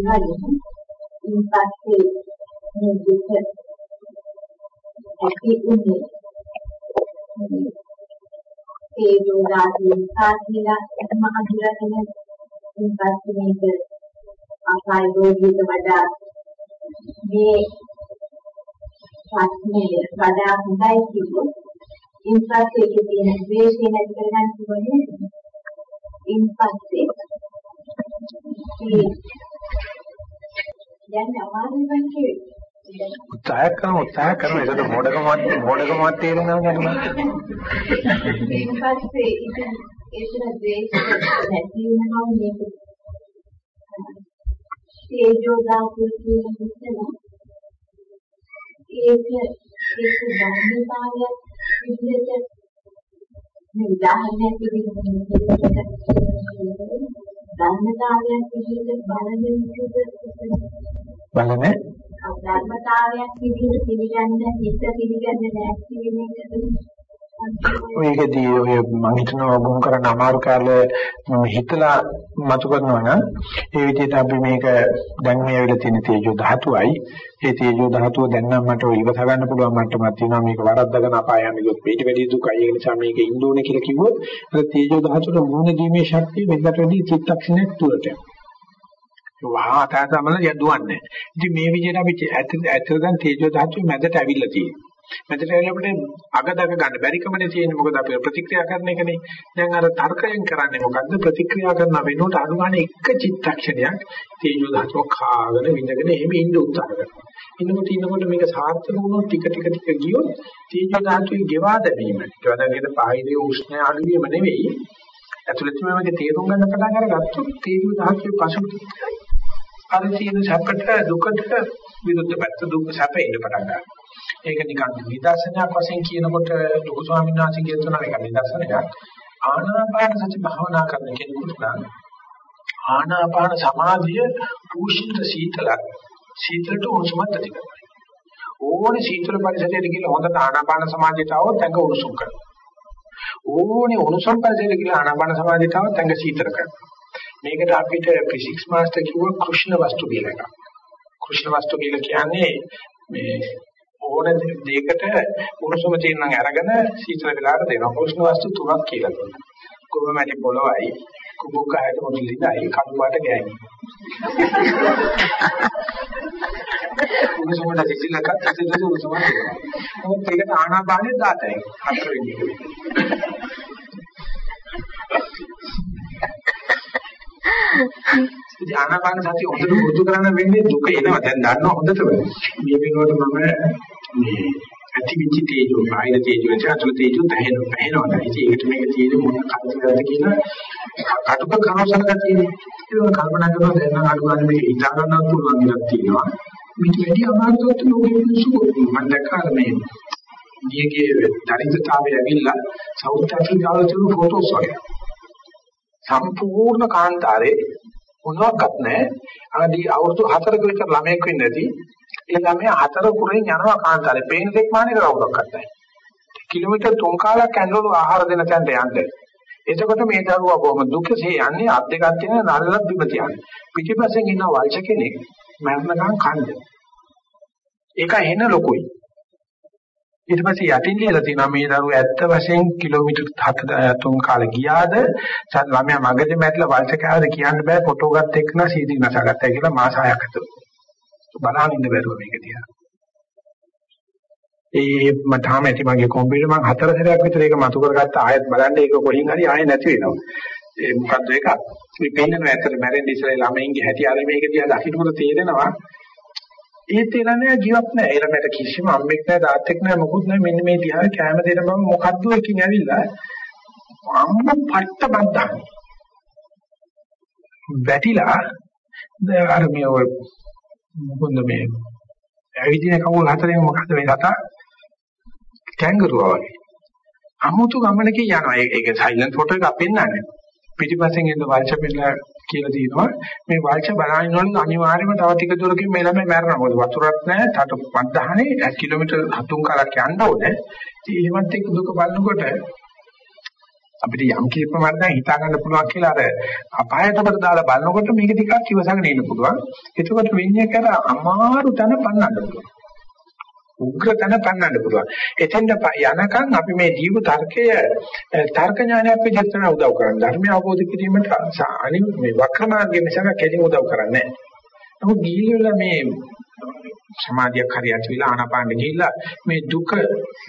විදිහට හඳුනාගෙන ඉන්පස්සේ මේ දුක ඇති උනේ ඒ දුරාදී සාධිලා එතම අඳුරගෙන ඉන්පස්සේ මේක අපාය රෝගීට වඩා මේ ප්‍රශ්නේ වඩා හොඳයි කිව්වොත් ඉන්පස්සේ ඒකේ තියෙන ද්වේෂය නැති කරගන්න පුළුවන් ඉන්පස්සේ දැන් අමාරුයි කියන්නේ උත්සාහ කරන උත්සාහ කරන ඒකට මොඩකමත් මොඩකමත් තේරෙනවා නේද ඊපස්සේ ඉතින් ඒතර ද්වේෂය නැති වෙනවා මේක. තේජෝ දාපු කියන විස්තර ඒක ඒක ධර්මතාවයක් විදිහට මේ උදාහරණයක් විදිහට ධර්මතාවයක් විදිහට බලන විදිහට බලන්න ධර්මතාවයක් විදිහට පිළිගන්න හිත පිළිගන්න නැති වෙන එකද? ඔයකදී ඔය මම හිතනවා ගොනු කරන්න අමාරු කාලේ මම හිතලා මතු කරනවා නම් ඒ විදිහට අපි මේක දැන් මේ වෙලාවේ තියෙන තේජෝ ධාතුවයි. ඒ තේජෝ ධාතුව දැන් නම් මට ඉවස ගන්න පුළුවන් මට්ටමක් තියෙනවා. මේක වරද්දගෙන අපාය යන ගියොත් පිට වැඩි දුකයි. ඒ නිසා මේක ඉන්න ඕනේ කියලා කිව්වොත් අර තේජෝ ධාතුවට මුහුණ දීමේ ශක්තිය වෙනකට වැඩි චිත්තක්ෂණයක් තුරට යනවා වහා තමයි යදුවන්නේ. ඉතින් මේ විදිහට අපි ඇත්තට දැන් තේජෝ ධාතුවේ මැදට ඇවිල්ලා තියෙනවා. මෙතන එළපට අග දක ගන්න බැරිකමනේ තියෙන්නේ. මොකද අපි ප්‍රතික්‍රියා කරන එකනේ. දැන් අර තර්කයෙන් කරන්නේ මොකද්ද? ප්‍රතික්‍රියා කරන වෙනුවට අනුගාන එක චිත්තක්ෂණයක් තේජෝ ධාතුව කාගෙන විඳගෙන එහෙම ඉන්න උත්සාහ කරනවා. ඉන්නකොට ඉන්නකොට මේක සාර්ථක වුණොත් ටික ටික ටික ගියොත් තේජෝ ධාතුවේ ගෙවා දැමීම. ගෙවදාගෙන පාහිරේ උෂ්ණය අඩු වීම නෙවෙයි. ඇතුළතම මේක තේරුම් ගන්න පටන් අරගත්තොත් තේජෝ ධාතුවේ පසුබිම් අර තියෙන සැපට දුකට විරුද්ධ පැත්ත දුක සැප එන්න පටන් ගන්නවා. ඒක නිකන් නිදර්ශනයක් වශයෙන් කියනකොට ලොකු ස්වාමීන් වහන්සේ කියන තුනක් එක නිදර්ශනයක්. ආනාපාන සති භාවනා කරන කෙනෙකුට නම් ආනාපාන සමාධිය උෂ්ණ සීතලක්. සීතලට උණුසුමක් ඇති කරනවා. ඕනේ සීතල පරිසරයකට ගිහලා හොඳට ආනාපාන සමාධියට આવොත් ඇඟ උණුසුම් කරනවා. ඕනේ උණුසුම් පරිසරයකට ගිහලා ආනාපාන සමාධියට આવොත් ඇඟ සීතල කරනවා. මේකට අපිට ෆිසික්ස් මාස්ටර් කිව්ව කෘෂ්ණ වස්තු කියලා එකක්. කෘෂ්ණ වස්තු කියලා කියන්නේ මේ ඕන දෙයකට උණුසුම තියෙන නම් අරගෙන සීතල වෙලාවට දෙනවා. කෘෂ්ණ වස්තු තුනක් කියලා කියනවා. කුඹමැටි පොළොවයි, කුඹුකායට මොදිලිදයි, කඩුවාට ගෑනි. උණුසුමට සිසිලක සිසිලට උණුසුම දෙනවා. මොකද ඒකට ආනාපානෙ දාතයි. හතර වෙනි ඉතින් ආනාපාන සතිය හොඳට පුරුදු කරන්න වෙන්නේ දුක එනවා. දැන් දන්නවා හොඳටම. මේ වෙනකොට මම මේ ඇතිවිච තේජෝ, ආයන තේජෝ, චතුර තේජෝ තැහෙන පැහෙනවා. ඉතින් ඒකට මේක තියෙන මොන කල්පනාද කියලා කටුක කනසලක තියෙන. ඒක කල්පනා කරනවා දැන් නම් අඩු ගන්න මේක හිතා ගන්නත් පුළුවන් එකක් තියෙනවා. මේක වැඩි අමාරුවට ලෝකෙ මිනිස්සු මම දැක්කා මේ නියගේ දරිද්‍රතාවය ඇවිල්ලා සවුත් ඇෆ්‍රිකාවල තියෙන ෆොටෝස් වගේ. සම්පූර්ණ කාන්තාරේ මොනවත් නැහැ. ආදී අවුරුදු 4ක විතර ළමයෙක් වෙන්නේ නැති. ඒ ළමයා හතර කුරෙන් යනවා කාන්තාරේ. පේන දෙයක් මානේ කවුරක්වත් නැහැ. කිලෝමීටර් 3 කාලක් ඇන්වලු ආහාර දෙන තැනට යන්න. එතකොට මේ දරුවා කොහොම දුකසේ යන්නේ අත් දෙකක් තියෙන නරලක් බිම තියන්නේ. පිටිපස්සෙන් ඉන්න වංශ කෙනෙක් මරණකම් කන්නේ. ඒක එන ලොකුයි. ඊට පස්සේ යටින් ලියලා තියෙනවා මේ දරුවෝ ඇත්ත වශයෙන් කිලෝමීටර් 7 කාලේ ගියාද? ළමයා මගදී මැරිලා වලට කෑවද කියන්න බෑ. ෆොටෝ ගත්ත එක්ක නා සීදී නැසගත්තා කියලා මාස 6ක් ඇතුළත බලන්න ඉන්න බැරුව මේක දිහා ඒ මට තාම ඇති මගේ කම්පියුටර් මම හතර සැරයක් විතර ඒක මතු කරගත්ත ආයෙත් බලන්න ඒක කොහෙන් හරි ආයෙ නැති වෙනවා. ඒ මොකද්ද ඒක? මේ පේන්නව ඇත්තට මැරෙන්න ඉස්සෙල්ලා ළමයින්ගේ හැටි අර මේක දිහා දකින්නකොට තේරෙනවා. ඒ තේරෙන්නේ ජීවත් නැහැ. ඊළඟට කිසිම අම්මෙක් නැහැ, තාත්තෙක් නැහැ, මොකුත් නැහැ. මෙන්න මේ දිහා කැම දෙන මම මොකද්ද එකකින් ඇවිල්ලා අම්ම පට්ට බද්දා. වැටිලා අර මේ ඔය මොකද මේ ඇවිදින කවුල් හතරෙන් මොකද්ද මේ සතා කැංගරුවා වගේ. අමුතු ගමනකින් යනවා. ඒක සයිලන්ට් ෆොටෝ එකක් පෙන්නන්නේ. පිටිපස්සෙන් එන වංශ පෙන්නලා කියලා තියෙනවා. මේ වංශ බලහිනවලු අනිවාර්යයෙන්ම තව ටික දුරකින් මේ ළමයි මැරෙනවා. මොකද වතුරක් නැහැ තට පන්දහනේ කිලෝමීටර් 7 කාලක් යන්න ඕනේ. ඉතින් එහෙමත් එක්ක දුක බලනකොට අපිට යම් කී ප්‍රමාණයක් හිතා ගන්න පුළුවන් කියලා අර අපායතකට දාලා බලනකොට මේක ටිකක් ඉවසගෙන ඉන්න පුළුවන්. එතකොට වෙන්නේ කර අමාරු තැන පන්නන්න පුළුවන්. උග්‍ර තැන පන්නන්න පුළුවන්. එතෙන්ට යනකම් අපි මේ ජීව තර්කය තර්ක ඥානයක් විදිහට තමයි උදව් කරන්නේ. ධර්මය අවබෝධ කිරීමට අනි මේ වක්‍ර මාර්ගයේ මිසක කෙලින් උදව් කරන්නේ නැහැ. නමුත් ගිහිල්ලා මේ සමාධියක් හරියට විලා ආනාපානෙ ගිහිල්ලා මේ දුක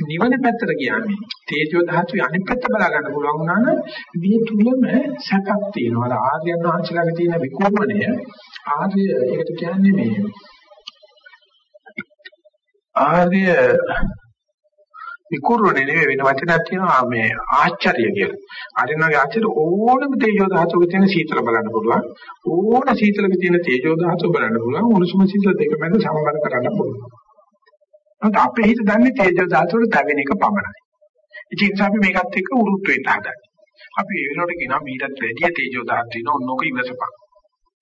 නිවන පැත්තට කියන්නේ තේජෝ ධාතුවේ අනිත් පැත්ත බලා ගන්න පුළුවන් වුණා නම් මේ තුලම සැපක් තියෙනවා. ආර්යයන් වහන්සේලාගේ තියෙන විකෝපණය ආර්ය ඒකට කියන්නේ මේ ආර්ය විකුරුනේ නෙවෙයි වෙන වචනයක් තියෙනවා මේ ආශ්චර්ය කියලා. අරිනගේ ආශ්චර්ය ඕනම තේජෝ ධාතුවක තියෙන සීතල බලන්න පුළුවන්. ඕන සීතලක තියෙන තේජෝ ධාතුව බලන්න පුළුවන්. උණුසුම සීතල දෙක මැද සමබර කරන්න පුළුවන්. නමුත් අපේ හිත දන්නේ තේජෝ ධාතුවල තැවෙන එක පමණයි. ඉතින් අපි මේකත් එක්ක උරුත් වෙන්න හදන්නේ. අපි ඒ වෙනකොට කියනවා මීටත් වැඩි තේජෝ ධාතු තියෙන ඕනෝක ඉවසපන්.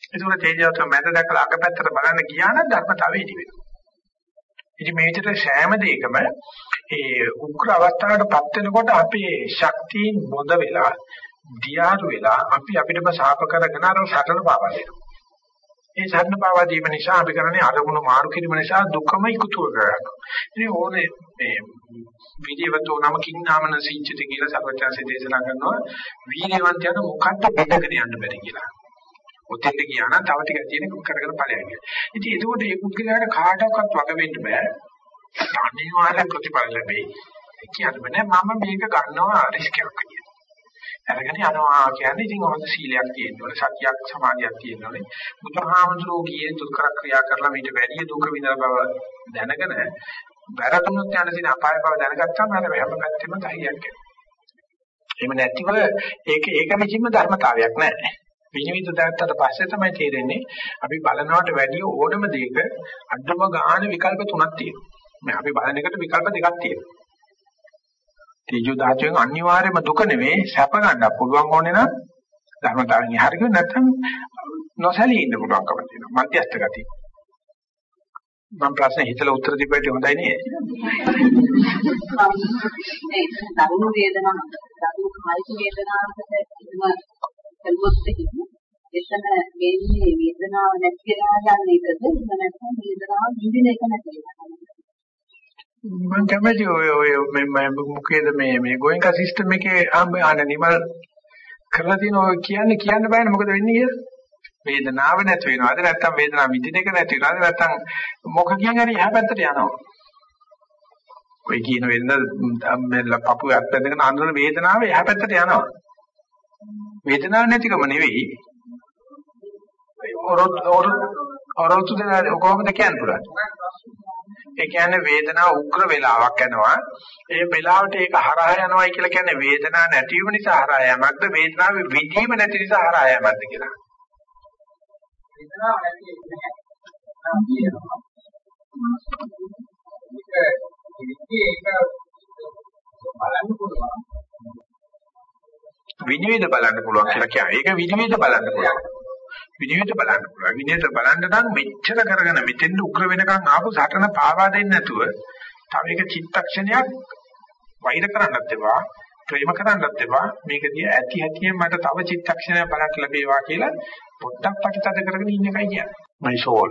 ඒකෝර තේජෝ ධාතුව මැද දැකලා අගපැත්තට බලන්න ගියා නම් ධර්මතාවය ඉදි වෙනවා. ඉතින් මේ විදිහට සෑම දෙයකම ඒ උග්‍ර අවස්ථාවකටපත් වෙනකොට අපේ ශක්තියින් බොඳ වෙලා දියාරු වෙලා අපි අපිටම සාප කරගෙන අර සතර පාවා දෙනවා. ඒ සතර පාවා දීම නිසා අපි කරන්නේ අරමුණු මාරු කිරීම නිසා දුකම ඉක්තු කරගන්නවා. ඉතින් ඕනේ මේ විදේවතෝ නමකින් නාමන සිංචිත කියලා සර්වඥාන්සේ දේශනා කරනවා වීර්යවන්තයන මොකක්ද බෙදගෙන යන්න බැරි කියලා. ඔතෙන්ට ගියා නම් තව ටිකක් තියෙන කරගෙන ඵලයක් ගියා. ඉතින් ඒකෝට මේ පුද්ගලයාට කාටවත් වග වෙන්න බෑ. අනිවාර්ය ප්‍රතිඵල ලැබෙයි. කියන්න බෑ මම මේක ගන්නවා රිස්ක් එකක් කියලා. අරගෙන යනවා කියන්නේ ඉතින් හොඳ සීලයක් තියෙන්න ඕනේ, සතියක් සමාධියක් තියෙන්න ඕනේ. බුදුහාමුදුරුවෝ ගියේ දුක්ඛ ක්‍රියා කරලා මේට වැඩි දුක විඳලා බව දැනගෙන වැරදුනොත් යන දින අපාය බව දැනගත්තාම අර හැම පැත්තෙම ධෛර්යයක් එනවා. එහෙම නැතිව ඒක ඒක විසින්ම ධර්මතාවයක් නෑ. විනිවිද දැක්කට පස්සේ තමයි තේරෙන්නේ අපි බලනවට වැඩිය ඕනම දෙයක අඩම ගාන විකල්ප තුනක් තියෙනවා. මේ අපි බලන එකට විකල්ප දෙකක් තියෙනවා. තීජු ධාතුවෙන් අනිවාර්යයෙන්ම දුක නෙවෙයි සැප ගන්න පුළුවන් ඕනේ නම් ධර්මතාවෙන් යහරික නැත්නම් නොසැලී ඉන්න පුළුවන්කම තියෙනවා. මධ්‍යස්ථ ගතිය. මම ප්‍රශ්න හිතලා උත්තර දෙපැයි හොඳයි නේ. ඒ දරුණු වේදනාවක් දරුණු කායික වේදනාවකට කළොත් එතන වෙන්නේ වේදනාව නැති වෙනවා යන එකද එහෙම නැත්නම් වේදනාව නිදින එක නැති වෙනවා මම කැමති ඔය ඔය මේ මොකේද මේ මේ ගෝයන්කා සිස්ටම් එකේ ආන නිමල් කරලා තියෙන ඔය කියන්නේ කියන්න බෑනේ මොකද වෙන්නේ කියලා. වේදනාව නැති වෙනවද නැත්නම් වේදනාව විඳින එක නැති වෙනවද නැත්නම් මොකකින් හරි එහා පැත්තට යනවා. ඔය කියන වෙනද පපුව අත්දැකගෙන අඳුන වේදනාව එහා පැත්තට යනවා. වේදනාවක් නැතිකම නෙවෙයි. ඔරොත්තු දෙන කොහොමද කියන්න පුළුවන්? ඒ කියන්නේ වේදනාව උග්‍ර වෙලාවක් යනවා. ඒ වෙලාවට ඒක හරහා යනවායි කියලා කියන්නේ වේදනාව නැතිවීම නිසා හරහා යෑමක්ද? වේදනාවේ විදීම නැති නිසා හරහා යෑමක්ද කියලා. වේදනාව නැති ඒක බලන්න පුළුවන්. විනිවිද බලන්න පුළුවන් කියලා කියන්නේ. ඒක විනිවිද බලන්න පුළුවන්. විනිවිද බලන්න පුළුවන්. විනිවිද බලන්න නම් මෙච්චර කරගෙන මෙතෙන් උග්‍ර වෙනකන් ආපු සටන පාවා දෙන්නේ නැතුව තව එක චිත්තක්ෂණයක් වෛර කරන්නත් එපා. ප්‍රේම කරන්නත් එපා. මේක දිහා ඇති හැටියෙන් මට තව චිත්තක්ෂණයක් බලන්න ලැබේවා කියලා පොඩ්ඩක් ප්‍රතිතද කරගෙන ඉන්න එකයි කියන්නේ. my soul.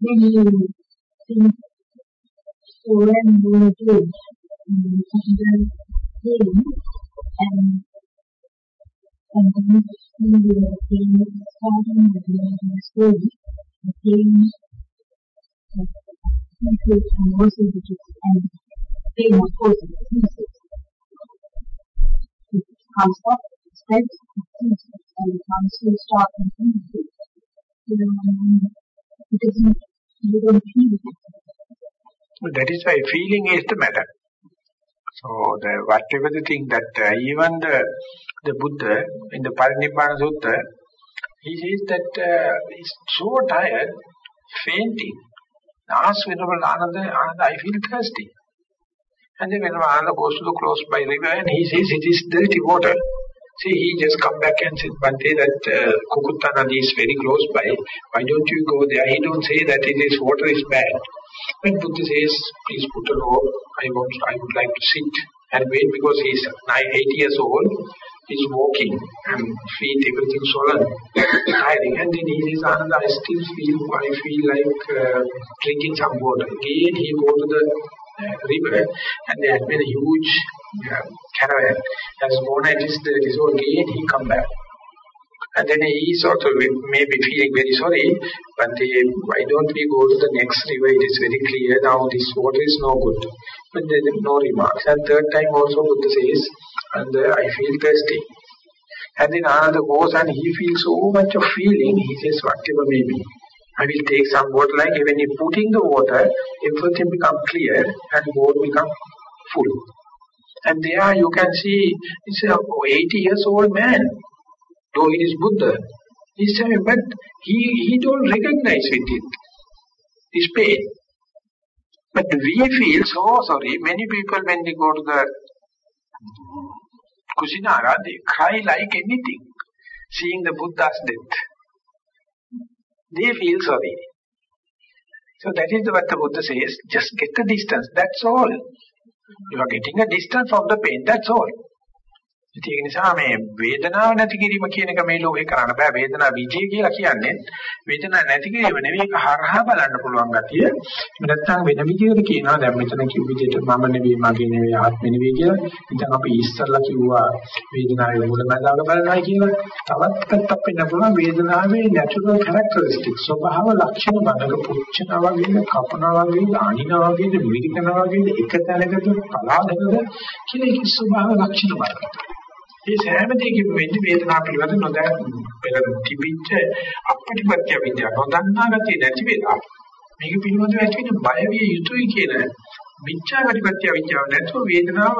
When you 4MVA in and and the same starting with the school, the same increase and also and same of course the thesis. It comes up, steps, thesis, and comes to start and finish it. So, it doesn't, you don't feel it. That is why feeling is the matter. So the, whatever the thing that uh, even the, the Buddha in the Parinibbana Sutta, he says that uh, he's so tired, fainting. Ask Venerable Ananda, Ananda, I feel thirsty. And then when Ananda goes to the close by river and he says it is dirty water. See, he just come back and said one day that uh, Kukutta is very close by. Why don't you go there? He don't say that it is water is bad. When Buddha says, please put a rope, I want, I would like to sit and wait because he is 8 years old. He's walking and feet, everything swollen, tiring. And then he says, Ananda, I still feel, I feel like uh, drinking some water. Again, he go to the river and there had been a huge uh, caravan. As Mona is dirty, so again he come back. And then he also maybe feeling very sorry, but uh, why don't we go to the next river? It is very clear now this water is no good. But there is no remarks. And third time also Buddha says, and uh, I feel thirsty. And then another goes and he feels so much of feeling, he says, whatever may be. I will take some water, like when you put in the water, everything become clear and water become full. And there you can see, it's a 80 years old man, though it is Buddha. He's saying, but he, he don't recognize with it, this pain. But we feel so sorry. Many people, when they go to the Kusinara, they cry like anything, seeing the Buddha's death. They feel sorry. So that is what the Buddha says, just get a distance, that's all. You are getting a distance from the pain, that's all. ඒක නිසා මේ වේදනාව නැති කිරීම කියන එක මේ ලෝකේ කරන්න බෑ. වේදනා විජය කියලා කියන්නේ වේදනාව නැති කිරීම නෙවෙයි ඒක හරහා බලන්න පුළුවන් ගතිය. එහෙම නැත්නම් වෙන විදිහකට කියනවා දැන් මෙතන කිව් විදිහට මම නෙවෙයි මගේ නෙවෙයි ආත්මෙ නෙවෙයි කියලා. ඉතින් අපි ඉස්සල්ලා කිව්වා වේදනාවේ මුලමඳාක බලනවා කියලා. තවත් පැත්තක් වෙන්න පුළුවන් වේදනාවේ නැචරල් කැරක්ටරිස්ටික්ස් ස්වභාව ලක්ෂණ බලක පුච්චනවා වගේ කපනවා වගේ අනිනවා වගේ විරිකනවා වගේ එක තැනකට පලාදකද කියලා ඒක ස්වභාව ලක්ෂණ බලන්න මේ සෑම දෙයකින්ම වෙන්නේ වේදනාව පිළිබඳ නොදැන පෙර තිබිච්ච අපටිපත්‍ය විද්‍යාව. නොදන්නා ගතිය නැති වෙලා මේක පිළිබඳව ඇති වෙන බය විය යුතුයි කියන මිච්ඡා ප්‍රතිපත්‍ය විද්‍යාව නැතුව වේදනාව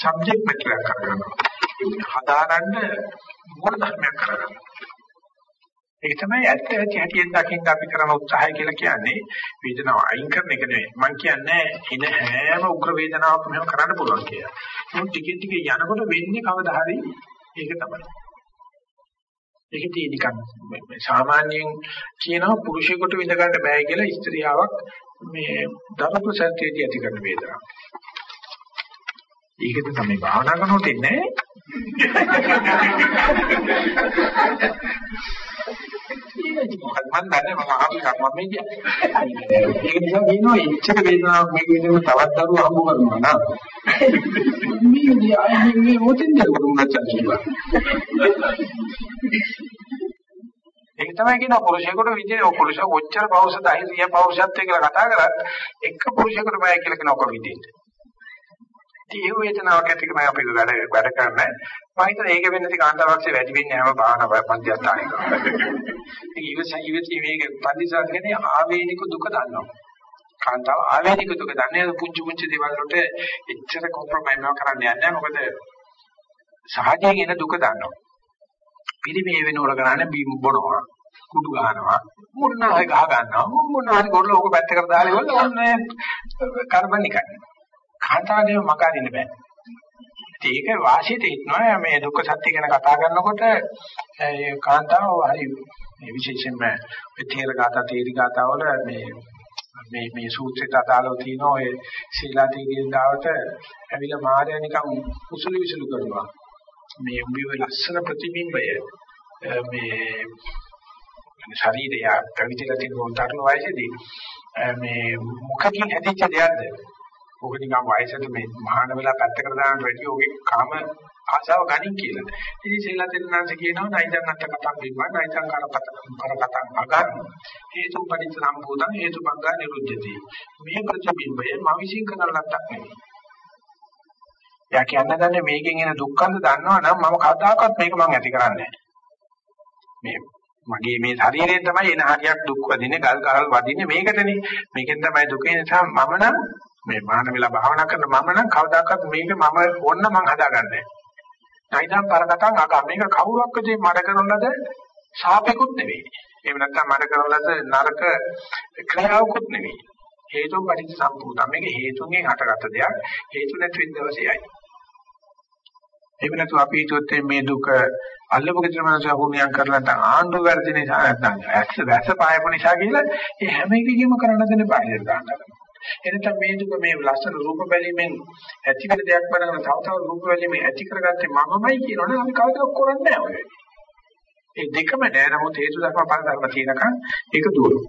සබ්ජෙක්ට් මැටරයක් කරගන්නවා. හදාගන්න මූල ධර්මයක් කරගන්නවා. ඒක තමයි ඇත්ත ඇති හැටියෙන් දකින්න අපි කරන උත්සාහය කියලා කියන්නේ වේදනාව අයින් කරන එක නෙවෙයි. මම කියන්නේ එන හැම උග්‍ර වේදනාවක්ම මෙහෙම කරන්න පුළුවන් කියලා. මොකද ටිකෙන් ටික යනකොට වෙන්නේ කවදා හරි ඒක තමයි. ඒක තියෙනිකන් සාමාන්‍යයෙන් කියනවා පුරුෂයෙකුට විඳ ගන්න බෑ කියලා ස්ත්‍රියාවක් මේ ධර්ම ප්‍රසන්නයේදී ඇති කරන වේදනාව. ඒකද තමයි භාවනා කරනකොට ඉන්නේ. මම දන්නේ මම අහපු මම මේ කියන්නේ. ඒක නිසා කියනවා ඉච්ඡක වේදනාවක් මේක විදිහට තවත් දරුවෝ හම්බ කරනවා නා. මේ අය මේ මොතෙන්ද උරුමච්චන් කියලා. ඒක තමයි කියන පුරුෂයෙකුට විදිහේ ඔය පුරුෂ කොච්චර පෞරුෂ ධෛර්යය පෞරුෂත්වය කියලා කතා කරත් එක පුරුෂයෙකුට බය කියලා කියන ඔක විදිහට. ඒ වේදනාවක් ඇති කරන අපි වැඩ වැඩ කරන්නේ මම හිතන ඒක වෙන්නේ කාන්තාවක්සේ වැඩි වෙන්නේ හැම භාවනා පන්තිස්ථානයක. ඒක ඉවස ඉවසී මේක පන්තිස්ථාන කියන්නේ ආවේනික දුක දන්නවා. කාන්තාව ආවේනික දුක දන්නේ පුංචි පුංචි දේවල් වලට එච්චර කොම්ප්‍රොමයිස් නොකර කරන්න යන්නේ මොකද සහජයෙන් එන දුක දන්නවා. පිළිමේ වෙනවල කරන්නේ බීම් බොනවා. කුඩු ගන්නවා මුන්නායි ගහ ගන්නවා මුන්නායි ගොල්ලෝ ඕක පැත්තකට දාලා ඉවරලා ඔන්න කාබන් එකයි කාන්තාවගේ මගහරින්න බෑ. ඒක වාසියට හිටනවා මේ දුක්ඛ සත්‍ය ගැන කතා කරනකොට ඒ කාන්තාව හරි මේ විශේෂයෙන්ම මේ තේර ගාථා තේරි ගාථා වල මේ මේ මේ සූත්‍රයට අදාළව තියෙන ඔය සීලාතීගේ දාවට ඇවිල්ලා මාර්යා නිකන් උසුළු විසුළු කරනවා. මේ උඹේ ලස්සන ප්‍රතිබිම්බය මේ ශරීරය පැවිදිලා තියෙන තරුණ වයසේදී මේ මොකකින් හැදිච්ච දෙයක්ද ඕක නිකන් වයසට මේ මහාන වෙලා පැත්තකට දානට වැඩිය ඕකේ කාම ආශාව ගනින් කියලා. ඉතින් සීලා දෙන්නාන්ස කියනවා නයිතන් අත්ත කතම් බිම්මා නයිතන් කරපත කරකතම් අගන් හේතු පරිච්ඡ සම්භූතං හේතු බංගා නිරුද්ධති. මේ ප්‍රතිබිම්බය මම විශ්ින් කරන ලද්දක් නෙවෙයි. යා කියන්නදන්නේ මේකෙන් එන දුක්ඛන්ද දන්නවා නම් මම කවදාකවත් මේක මම ඇති කරන්නේ මේ මගේ මේ ශරීරයෙන් තමයි එන හරියක් දුක් වදින්නේ ගල් ගහල් වදින්නේ මේකටනේ මේකෙන් තමයි දුක නිසා මම නම් මේ මහාන වෙලා භාවනා කරන මම නම් කවදාකවත් මේක මම ඕන්න මං හදාගන්නේ නැහැ. නැයිනම් පරකටන් අක මේක කවුරක් විදිහේ මඩ කරනලද ශාපෙකුත් නෙවෙයි. එහෙම නැත්නම් මඩ කරනලද නරක ක්‍රියාවකුත් නෙවෙයි. හේතුන් පරිදි සම්පූර්ණ. මේක හේතුන්ගෙන් හටගත්ත දෙයක්. හේතු නැති වෙන දවසේයි. එහෙම නැතු අපි හිතුවත් මේ දුක අල්ලපු ගෙදර මනස හුණියම් කරලා නැත්නම් ආණ්ඩු වැරදි නිසා නැත්නම් ඇස් වැස පායපු නිසා කියලා ඒ හැම එකකින්ම කරන්න දෙන්නේ බාහිර දානවා. එනතම මේ දුක මේ ලස්සන රූප බැලීමෙන් ඇති වෙන දෙයක් වඩා තව තව රූප බැලීමෙන් ඇති කරගත්තේ මමමයි කියනවනේ අපි කවදාවත් කරන්නේ නැහැ ඔය. ඒ දෙකම නෑ නමුත් හේතු ධර්ම පල ධර්ම තියෙනකන් ඒක දුරයි.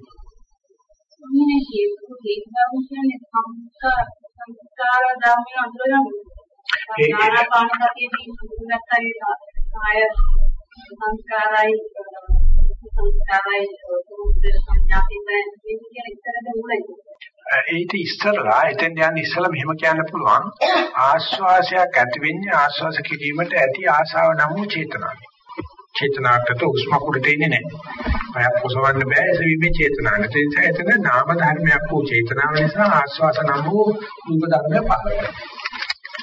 මේ හේතු හේතු කියන්නේ සංස්කාර සංස්කාර ධර්මයන් අඳුරගන්න. ආනාපාන සතියේ ඉඳුනත්තරි ආය සංස්කාරයි සංස්කාරයි සංඥාපින්දෙන් කියන ඉතරද මුලයි. ඒක ඉස්සරලා එතෙන් යන ඉස්සලා මෙහෙම කියන්න පුළුවන් ආශ්වාසයක් ඇති වෙන්නේ ආශ්වාස කිරීමට ඇති ආශාව නම් වූ චේතනාවයි. චේතනාකට උස්ම කුඩට ඉන්නේ නැහැ. අය පොසවන්න බෑ එසවීමේ චේතනාවට. ඒ නිසා එතන නාම ධර්මයක් වූ චේතනාව නිසා ආශ්වාස නම් වූ රූප ධර්මය පහළ වෙනවා.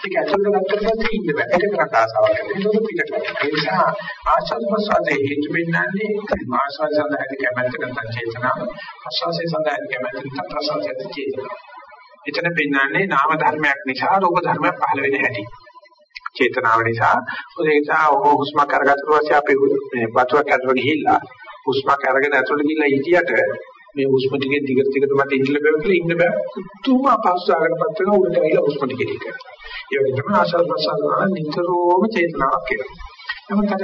ඒක ඇතුළට ගත්තට පස්සේ ඉන්න බෑ. ඒක කරත් ආසාවක් නැහැ. ඒක පිට කරනවා. ඒ නිසා ආශාස ප්‍රසාදේ හේතු වෙන්නන්නේ ආශාස සඳහා කැමැත්ත නැත්නම් චේතනාව. ආශාසයේ සඳහා කැමැත්ත නැත්නම් ප්‍රසාදයේ චේතනාව. එතන පෙන්වන්නේ නාම ධර්මයක් නිසා රූප ධර්මයක් පහළ වෙන හැටි. චේතනාව නිසා ඒ නිසා ඔබ හුස්මක් අරගත්තට පස්සේ අපි මේ වතුරක් ඇතුළට ගිහිල්ලා හුස්මක් අරගෙන ඇතුළට ගිහිල්ලා හිටියට මේ හුස්ම ටිකේ දිගට දිගට මට ඉන්න බෑ කියලා ඉන්න බෑ. තුම අපස්සාවකටපත් වෙන උඩට ඇවිල්ලා හුස්ම ටික ටික. ඒ වගේ තමයි ආසල් ප්‍රසාර නිතරම චේතනාවක් කියලා. නමුත් අර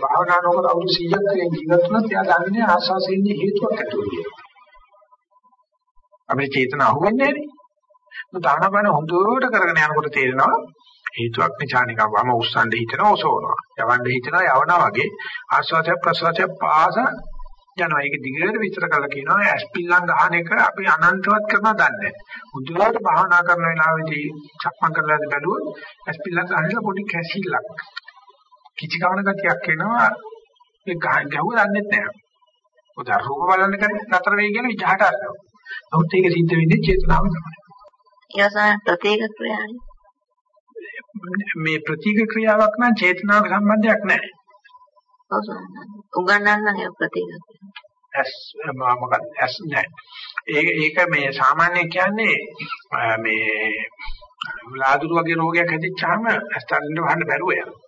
භාවනා නොකර අවුරුදු 100ක් කියන ජීවත් වුණත් එයා දන්නේ ආසාවෙන්නේ හේතුවක් ඇතුළේ කියලා. අපේ චේතන අහුවෙන්නේ නැහැ නේ. දානබන හොඳට කරගෙන යනකොට තේරෙනවා හේතුවක් නිසා නිකන් වම උස්සන්න හිතනවා ඔසවනවා. යවන්න හිතනවා යවනවා වගේ ආස්වාදය ප්‍රසවාසය පාස යනවා. ඒක දිගට විස්තර කරලා කියනවා ඇස්පිල්ලම් ගහන එක අපි අනන්තවත් කරනවා දන්නේ නැහැ. මුදුවට භාවනා කරන වෙලාවේදී චක්මන් කරලා බැලුවොත් ඇස්පිල්ලම් ගහනලා පොඩි කැසිල්ලක්. කිචි කවන ගතියක් එනවා. ඒ ගැහුව දන්නේ නැහැ. උද රූප බලන්න කරේ නතර වෙයි කියලා විචහට අරනවා. නමුත් ඒක සිද්ධ වෙන්නේ චේතනාව තමයි. ඊයසන ප්‍රතීක ක්‍රියාවයි. මේ ප්‍රතීක ක්‍රියාවක් නම් චේතනාවක සම්බන්ධයක් නැහැ. උගන්නන්න ඒ ප්‍රතීක. ඇස් මොකක්ද ඇස් නැහැ. ඒක ඒක මේ සාමාන්‍ය කියන්නේ මේ ලාදුරු වගේ රෝගයක් හැදිච්චාම ඇස් තරින්න වහන්න බැරුව යනවා.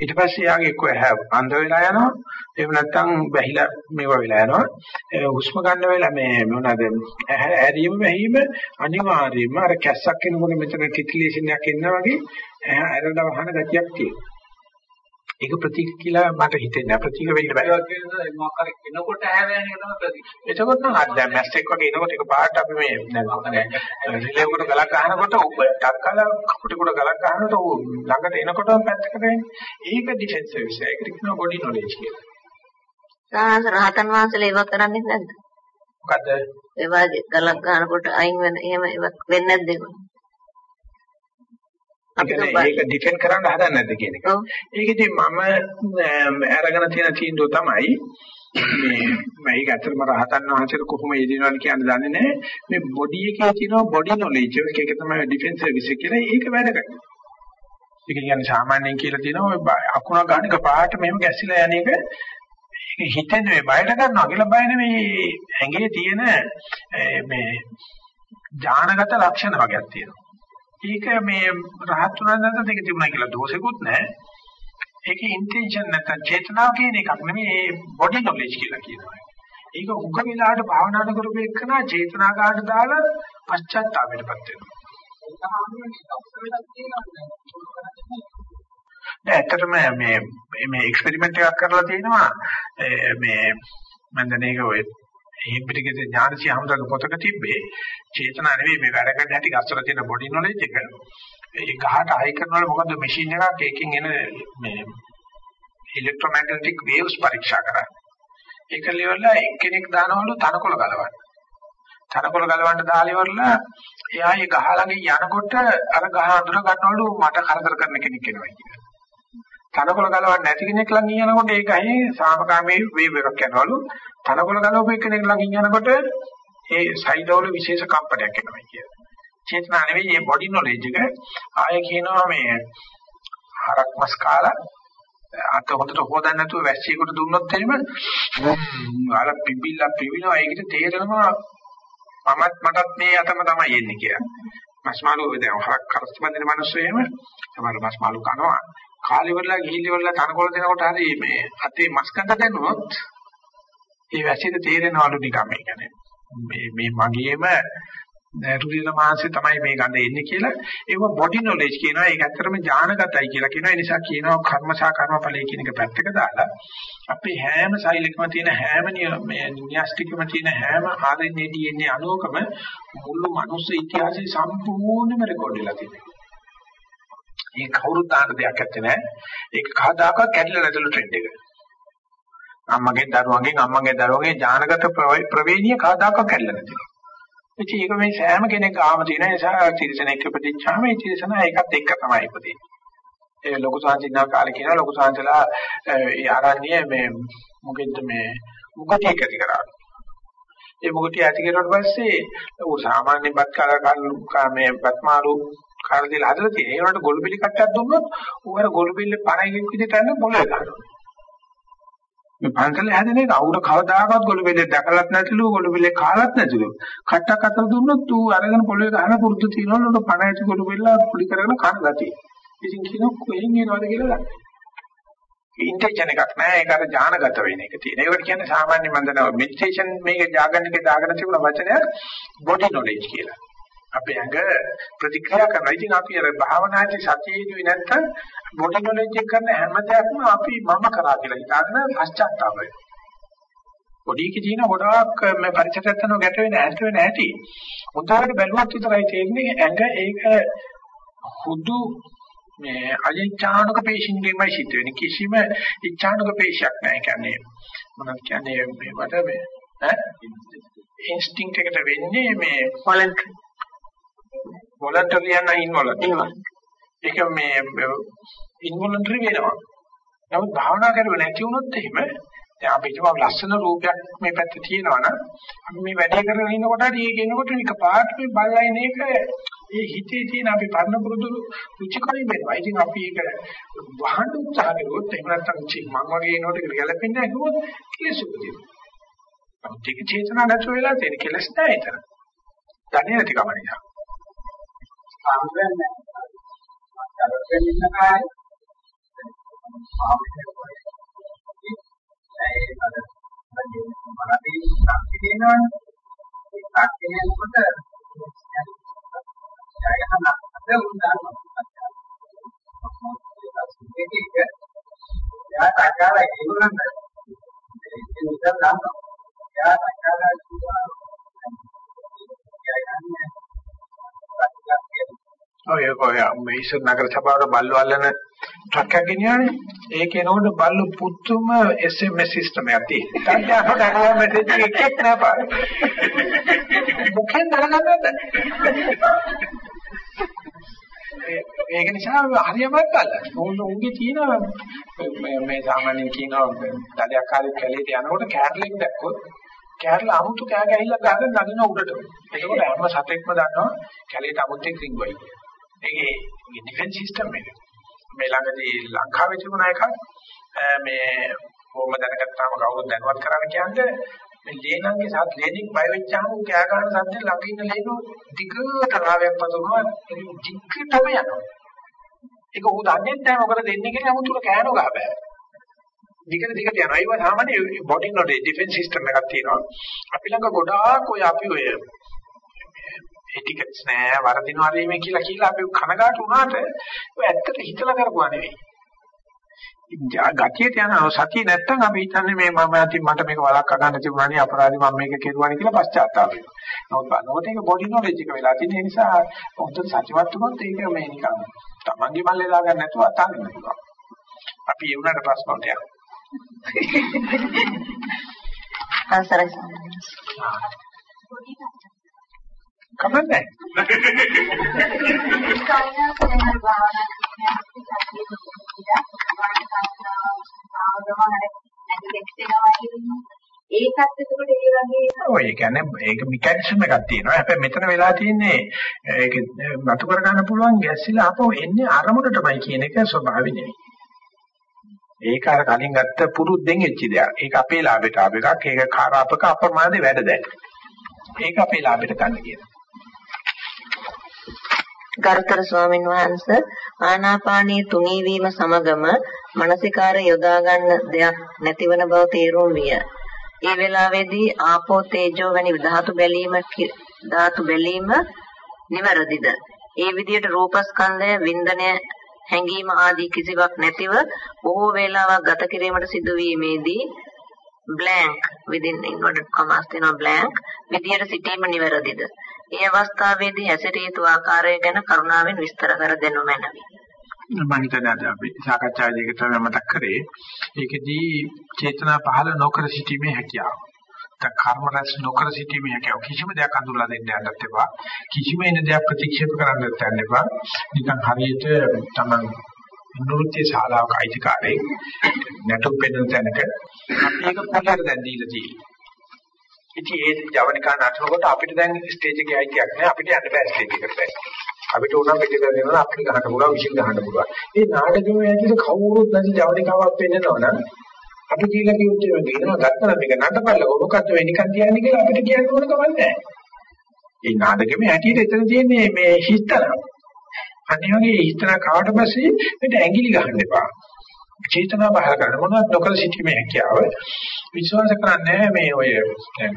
ඊට පස්සේ යාගේ එක්ක ඇහැ අන්ධ වෙලා යනවා එහෙම නැත්නම් වැහිලා මේවා වෙලා යනවා හුස්ම ගන්න වෙලා මේ මොනවාද ඇහැ ඇරීම වැහිම අනිවාර්යයෙන්ම අර කැස්සක් එනකොට මෙතන ටිටිලේෂන් එකක් එනවා වගේ ඇහැ ඇරලා වහන ගතියක් තියෙනවා ඒක ප්‍රතික කියලා මට හිතෙන්නේ ප්‍රතික වෙන්න බෑ මොකක් හරි එනකොට හැවෙන එක තමයි ප්‍රතික. එතකොට නම් අර දැන් මැස්ටෙක් වගේ එනකොට එක පාට අපි මේ රිලේ උඩ ගලක් ගන්නකොට ඔබ ටක්කල කපුටි උඩ ගලක් ගන්නකොට ඔව් ළඟට එනකොටම පැත්තකට එන්නේ. ඒක ඩිෆෙන්ස් සර්විස් එක. ඒකට කියනවා බොඩි නොලෙජ් කියලා. සාහස රහතන් වහන්සේලා ඒවා කරන්නේ නැද්ද? මොකද ඒවා ගලක් ගන්නකොට අයින් වෙන එහෙම ඒවා වෙන්නේ නැද්ද ඒක? ඒක ඩිෆෙන්ඩ් කරන්න හදන්නේ නැද්ද කියන එක. ඒකදී මම අරගෙන තියෙන තීන්දුව තමයි මේ මේක ඇත්තටම රහතන් වහන්සේට කොහොම යෙදිනවද කියන දන්නේ නැහැ. මේ බොඩි එකේ තියෙන බොඩි නොලෙජ් එක තමයි ඩිෆෙන්ස් සර්විස් එක කියලා ඒක වැඩ කරනවා. ඒක කියන්නේ සාමාන්‍යයෙන් කියලා තියෙනවා අකුණ ගන්න එක පාට මෙහෙම ගැසිලා යන එක ඒක හිතෙන්නේ බයට ගන්නවා කියලා බය නෙවෙයි ඇඟේ තියෙන මේ ඥානගත ලක්ෂණ වගේක් තියෙනවා. ඒක මේ රහත් උනන් නැත්නම් ඒක තිබුණා කියලා දෝෂෙකුත් නැහැ. ඒකේ ඉන්ටෙන්ෂන් නැත්නම් චේතනාව කියන එකක් නෙමෙයි ඒ බොඩි නොලෙජ් කියලා කියනවා. ඒක උග වෙලාවට භාවනා කරපු එකන චේතනා කාට දාලා පශ්චාත්තාපයටපත් වෙනවා. ඇත්තටම මේ මේ එක්ස්පෙරිමන්ට් එකක් කරලා තියෙනවා මේ මම දැන් ඒක ඔය ඒ පිටිකේ ඥානසි හමුදාගේ පොතක තිබ්බේ චේතනා නෙවෙයි මේ වැඩ කරන හැටි ගස්සල තියෙන බොඩි නොලෙජ් එක. ඒ ගහට හයි කරනවල මොකද මැෂින් එකක් ඒකෙන් එන මේ ඉලෙක්ට්‍රොමැග්නටික් වේව්ස් පරීක්ෂා කරා. ඒක ලෙවල්ලා එක්කෙනෙක් දානවලු තනකොළ ගලවන්න. තනකොළ ගලවන්න දාලා ඉවරලා එයා ඒ ගහ ළඟ යනකොට අර ගහ අඳුර ගන්නවලු මට කරදර කරන කෙනෙක් එනවා කියලා. තනකොළ ගලවන්න නැති කෙනෙක් ළඟ යනකොට ඒ ගහේ සාමකාමී වේව් එකක් යනවලු. තනකොළ ගලවපු කෙනෙක් ළඟ යනකොට ඒ සයිඩවල විශේෂ කම්පනයක් එනවා කියලා. චේතනා නෙවෙයි මේ බොඩි නොලෙජ් එක. ආයෙ කියනවා මේ හරක් මස් කාලා අත හොඳට හොදන්න නැතුව වැස්සියකට දුන්නොත් එහෙම අර පිබිල්ල පිවිනවා ඒකට තේරෙනවා මමත් මටත් මේ අතම තමයි එන්නේ කියලා. මස් මාළු දැන් හරක් කරස්ත බඳින මිනිස්සු එහෙම සමහර මස් මාළු කනවා. කාලේ වල ගිහිලි වල තනකොළ දෙනකොට හරි මේ අතේ මස් කඳ දැනුනොත් ඒ වැසිට තේරෙනවලු නිකම්. ඒ කියන්නේ මේ මේ මගේම රුධිර මාංශය තමයි මේ ගඳ එන්නේ කියලා. ඒක බොඩි නොලෙජ් කියනවා. ඒක ඇත්තටම ඥානගතයි කියලා කියනවා. ඒ නිසා කියනවා කර්මසා කර්මඵලයේ කියන එක පැත්තක දාලා අපේ හැම සෛලිකම තියෙන හැම මේ න්‍යාස්තිකම තියෙන හැම RNA DNA අණුවකම මුළු මනුස්ස ඉතිහාසයේ සම්පූර්ණයෙන්ම රෙකෝඩ් වෙලා තියෙනවා. ඒ කවුරුත් දාන්න දෙයක් නැත්තේ නෑ. ඒක කවදාකවත් කැඩිලා නැතලු ට්‍රෙන්ඩ් එක. අම්මගේ දරුවන්ගෙන් අම්මගේ දරුවන්ගේ ඥානගත ප්‍රවේණිය කවදාකවත් කැඩිලා නැතිලු ඉතින් ඒක මේ සෑම කෙනෙක් ආම තියෙන නිසා තිරසනෙක් ඉපදිච්චාම ඒ තිරසන ඒකත් එක්ක තමයි ඉපදින්නේ. ඒ ලොකු සාන්තිනා කාලේ කියන ලොකු සාන්තලා ඒ ආරණ්‍ය මේ මොකෙද්ද මේ මුගතිය ඇති කරා. ඒ මුගතිය ඇති කරුවාට පස්සේ ඌ සාමාන්‍ය බත් කාලා මේ බත්මාරු කාලා දීලා හදලා තියෙන. ඒ වුණාට ගොළුබිලි කට්ටක් දුන්නොත් ඌ අර ගොළුබිල්ල පණයික් විදිහට යන මොලේ ගන්නවා. මේ පන්සලේ හැදෙන එක අවුර කවදාකවත් ගොළු බෙල්ලේ දැකලත් නැතිලු ගොළු බෙල්ලේ කාලත් නැතිලු කට්ටක් අතර දුන්නොත් ඌ අරගෙන පොළවේ ගහන පුරුදු තියනවලු පණ ඇති ගොළු බෙල්ල පුලි කරගෙන කන ගතිය. ඉතින් කියනවා කොහෙන් එනවද කියලා ගන්න. ඉන්ටෙන්ෂන් එකක් නෑ ඒක අර ඥානගත වෙන එක තියෙන. ඒකට කියන්නේ සාමාන්‍ය මන්දන මෙඩිටේෂන් මේක ජාගන්න එකේ දාගෙන තිබුණ වචනයක් බොඩි නොලෙජ් කියලා. අපේ ඇඟ ප්‍රතික්‍රියා කරනවා. ඉතින් අපි අර භාවනාදී සතියේදී නැත්තම් බොඩි නොලෙජ් එක කරන හැම දෙයක්ම අපි මම කරා කියලා හිතාගෙන පශ්චාත්තාප වෙනවා. බොඩි එකේ තියෙන ගොඩාක් මේ පරිචයත් කරන ගැට වෙන ඇස්ත වෙන ඇති. උදාහරණ බැලුවත් විතරයි තේරෙන්නේ ඇඟ ඒක හුදු මේ අයිච්ඡානුක පේශින්ගෙන්මයි සිද්ධ වෙන්නේ. කිසිම ඉච්ඡානුක පේශයක් නැහැ. කියන්නේ මොනවද කියන්නේ මේ මට මේ ඈ ඉන්ස්ටින්ක්ට් එකට වෙන්නේ මේ වොලන්ටරි වොලන්ටරි යන ඉන්වොලන්ටරි. ඒක මේ ඉන්වොලන්ටරි වෙනවා. නමුත් භාවනා කරුවේ නැති වුණොත් එහෙම දැන් අපි හිතමු ලස්සන රූපයක් මේ පැත්තේ තියෙනවා නම් අපි මේ වැඩේ කරගෙන ඉන්නකොට ඒක එනකොට එක පාට මේ බල්ලයින් එක ඒ හිතේ තියෙන අපි පරණ පුරුදු රුචිකරි වෙනවා. ඉතින් අපි ඒක වහන්න උත්සාහ කරුවොත් එහෙම නැත්නම් මම වගේ එනකොට ඒක ගැලපෙන්නේ නැහැ කිව්වොත් කෙලෙසුකුදී. අනිත් එක චේතනා නැතුව වෙලා තියෙන කෙලස් නැහැ ඒතර. දන්නේ නැති කම නිසා. සාමාන්‍යයෙන් අරගෙන ඉන්න කාලේ ඒ අර මනදී ශක්තිය දෙනවනේ ඒ ශක්තිය එනකොට ජයගහන අද උදාහරණයක් මේක යාට අකාරයි ඒගොල්ලන්ට ඒ උදා ගන්නවා යාට අකාරයි කියනවා ඔය ඔය මේ ඉස්සර නගර සභාවට බල්ලෝ අල්ලන ට්‍රක් එකක් ගෙනියන්නේ. ඒක එනකොට බල්ලෝ පුතුම SMS සිස්ටම් එකක් තියෙනවා. තාත්තට අහුව මෙසේජ් එකක් එක්ක නෑ පාර. මුඛෙන් දරගන්නද? ඒක නිසා හරියමත් ගන්න. උන් උන්ගේ තියෙන මේ සාමාන්‍යයෙන් කියනවා දඩයක් කාලේ කැලේට යනකොට කෑරලෙක් දැක්කොත් කෑරල අමුතු කෑ ගැහිලා ගහගෙන නගින උඩට. ඒකෝට හැම සතෙක්ම දන්නවා කැලේට අමුත්තෙක් රින්ගොයි. ඒකේ ඩිෆෙන්ස් සිස්ටම් එක. මේ ළඟදී ලංකාවේ තිබුණ එකක් මේ කොහොම දැනගත්තාම කවුරුත් දැනුවත් කරන්න කියන්නේ මේ ලේනන්ගේ සත් ලේනික් බය වෙච්චාම ඌ කෑ ගන්න සද්ද ළඟ ඉන්න ලේනෝ දිගට රාවයක් පතුරනවා දිගටම යනවා. ඒක ඌ දන්නේ නැහැ මොකද දෙන්නේ කියලා 아무තුර කෑනෝ ගහ බෑ. දිගට දිගට යනවා. ඒක සාමාන්‍ය බොඩි නොලෙජ් ඩිෆෙන්ස් සිස්ටම් එකක් තියෙනවා. අපි ළඟ ගොඩාක් ඔය අපි ඔය එටිකට්ස් නෑ වරදිනවා රීමේ කියලා කියලා අපි කනගාටු වුණාට ඔය ඇත්තට හිතලා කරපුවා නෙවෙයි. ගතියට යන සතිය නැත්තම් අපි හිතන්නේ මේ මම ඇති මට මේක වළක්වා ගන්න තිබුණානේ අපරාධي මම මේක කෙරුවානේ කියලා පශ්චාත්තාප වෙනවා. නමුත් බලනකොට ඒක බොඩි නොලෙජ් එක වෙලා තියෙන නිසා හොඳට සත්‍යවත් වුණොත් ඒක මේ නිකන් තමන්ගේ මල්ලේ දාගන්න නැතුව අතාරින්න පුළුවන්. අපි ඒ වුණාට ප්‍රශ්න වලට යනවා. අවසරයි කමන්නේ. ඒකත් එතකොට ඒ වගේ ඔය කියන්නේ ඒක මෙකැනිසම් එකක් තියෙනවා. හැබැයි මෙතන වෙලා තියෙන්නේ ඒක නතු කර ගන්න පුළුවන් ගැස්සිලා අපෝ එන්නේ අරමුණටමයි කියන එක ස්වභාවය නෙවෙයි. ඒක අර කලින් ගත්ත පුරුද්දෙන් එච්ච දෙයක්. ඒක අපේ ලාභයට ආව එකක්. ඒක කාරාපක අප්‍රමාදේ වැඩ දැන්. ඒක අපේ ලාභයට ගන්න කියන. ගරුතර ස්වාමින් වහන්සේ ආනාපානී තුනී වීම සමගම මානසිකාර යොදා ගන්න දෙයක් නැතිවන බව තේරුම් විය. ඒ වෙලාවේදී ආපෝ තේජෝ වැනි ධාතු බැලීම ධාතු බැලීම නිවැරදිද? ඒ විදිහට රූපස්කන්ධය වින්දනය හැඟීම ආදී කිසිවක් නැතිව බොහෝ වේලාවක් ගත කිරීමට සිදුවීමේදී blank within inverted commas තියෙනවා blank විදියට සිටීම නිවැරදිද? ඒ අවස්ථාවේදී හැසිරිය යුතු ආකාරය ගැන කරුණාවෙන් විස්තර කර දෙනු මැනවි. මම හිතන්නේ අද අපි සාකච්ඡාවේදී තමයි මතක් කරේ. ඒකෙදී චේතනා පහළ නොකර සිටීමේ හැකියාව. දැන් කර්ම රැස් නොකර සිටීමේ හැකියාව කිසිම දෙයක් අඳුරලා දෙන්න යන්නත් එපා. කිසිම එන දෙයක් ප්‍රතික්ෂේප කරන්නත් යන්න එපා. නිකන් හරියට තමන් නෘත්‍ය ශාලාවක අයිතිකාරයෙක් නැටුම් පෙන්නන තැනක අපි ඒක පොළට දැන් දීලා තියෙනවා. ඉතින් ඒ ජවනිකා නටනකොට අපිට දැන් ස්ටේජ් එකේ අයිතියක් නැහැ අපිට යන්න බෑ ස්ටේජ් එකට දැන්. අපිට උනම් පිට කරගෙන අපිට ගහන්න පුළුවන් විශ්ින් ගහන්න පුළුවන්. මේ නාටකයේ ඇතුලේ කවුරුත් නැති ජවනිකාවක් පෙන්නනවා නම් අපි කියලා කිව්වොත් ඒක දෙනවා ගත්තා මේක නටපල්ල මොකක්ද මේ නිකන් කියන්නේ කියලා අපිට කියන්න ඕන කමක් නැහැ. මේ නාටකෙම හැටියට එතන තියෙන්නේ මේ හිස්තන. අනිත් වගේ හිස්තන කාට පස්සේ මේක ඇඟිලි ගහන්න එපා. චේතනා බහල කරන මොනවද නොකර සිටීමේ හැකියාව විශ්වාස කරන්නේ මේ ඔය දැන්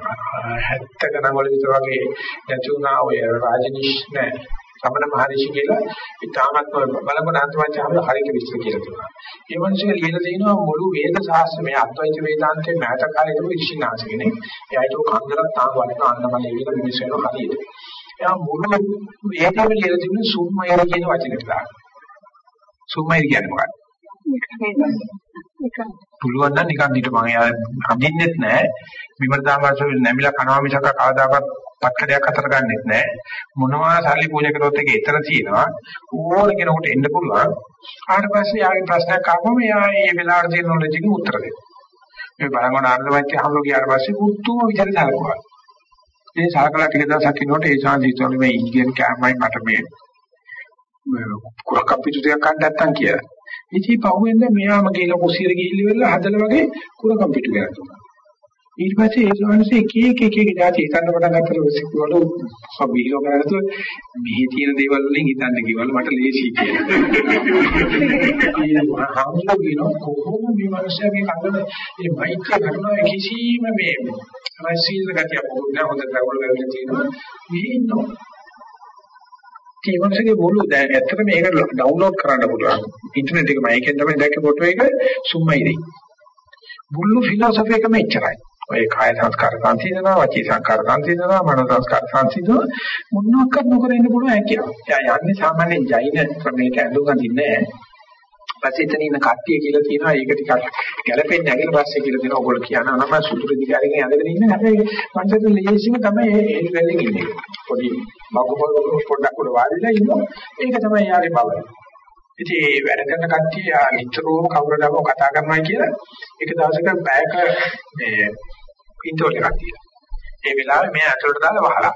70 ගණන් වල විතර වගේ නැතුණා ඔය රාජනිෂ් නෑ සමන මහරිෂි කියලා ඉතාමත් බලමුණ අන්තවංශාවල හරියට විස්තර කියලා තියෙනවා. ඒ මිනිස්සුක ලියලා තිනවා මුළු වේද ශාස්ත්‍රය මේ අද්වෛත වේදාන්තයේ මෑත කාලේ තිබු ඍෂිනාථ කෙනෙක්. එයාට කන්දරක් තාම වටින අන්නමලේ කියලා මිනිස්සු වෙනවා හරියට. එයා මුළු වේදේම ලියලා තිබුණේ සුම්මය කියන වචනෙට දාන්න. සුම්මය කියන්නේ මොකක්ද? පුළුවන් නම් නිකන් හිට මම එයා අඳින්නෙත් නැහැ. විමර්දාවාසෝ නැමිලා කනවා මිසක කවදාකවත් පත්කඩයක් අතර ගන්නෙත් නැහැ. මොනවා සල්ලි පූජා කරොත් ඒක එතන තියෙනවා. ඕන කෙනෙකුට එන්න පුළුවන්. ආට පස්සේ යාගේ ප්‍රශ්නයක් ආවම එයා ඒ වෙලාවට තියෙන නොලෙජ් එකෙන් උත්තර දෙනවා. මේ බලංගොඩ ආනන්දවත්ටි හම්බු ගියාට පස්සේ පුතුම විදිහට සලකුවා. ඒ සලකලා ටික දවසක් ඉන්නකොට ඒ සාන්දිස්තෝනේ මේ ඉන්දියන් කෑමයි මට මේ කුරක් අපිට ටිකක් ගන්න නැත්තම් කියලා. ඉතින් පහුවෙන්ද මෙයාම ගිහලා කුසියට ගිහිල්ලා හදලා වගේ කුර කම්පියුටර් එකක් දුන්නා. ඊට පස්සේ ඒ ස්වාමීන්සේ එක එක එක එක જાති හිතන්න පටන් ගත්තට සිකුවල සබීලෝ කරනතු මෙහි තියෙන දේවල් වලින් හිතන්න කිව්වල මට ලේසි කියලා. හම්බුනා කියනවා කොහොම මේ මිනිස්සුගේ කඳන මේ මෛත්‍රිය කරනවා කිසිම මේ තමයි සීල ගතිය පොඩ්ඩක් හොඳ දවල් වෙලා තියෙනවා. මේ ඉන්නවා. ඒ මොනසගේ මුළු දැන් ඇත්තට මේක ඩවුන්ලෝඩ් කරන්න පුළුවන්. ඉන්ටර්නෙට් එකේ මම ඒකෙන් තමයි දැක්කේ ෆොටෝ එක සුම්මයිදී. මුළු ෆිලොසොෆි එකම එච්චරයි. ඔය කාය සංස්කාර සංසිඳනවා, වචී සංස්කාර සංසිඳනවා, මනෝ සංස්කාර සංසිඳනවා. මොනවාක්වත් නොකර ඉන්න පුළුවන් හැකියාව. එයා යන්නේ සාමාන්‍ය ජෛන ක්‍රමයකට ඇඳුම් අඳින්නේ නැහැ. පස්සේ එතන ඉන්න කට්ටිය කියලා කියනවා ඒක ටිකක් ගැළපෙන්නේ නැහැ කියලා පස්සේ කියලා දෙනවා ඔයගොල්ලෝ කියන අනම සුදුරු දිගාරගෙන ඇඳගෙන ඉන්න. හැබැයි මන්ට ලේසිම තමයි ඒ වෙලෙන් ඉන්නේ. පොඩි බගුපොල් පොඩ්ඩක් උඩ වාඩිලා ඉන්නවා. ඒක තමයි යාරේ බව. ඉතින් ඒ වැඩ කරන කට්ටිය නිතරම කවුරුදම කතා කරනවා කියලා එක දවසක බෑක මේ ඉන්ටෝල් එකක් තියලා ඒ වෙලාවේ මේ ඇතුළට දාලා වහලා.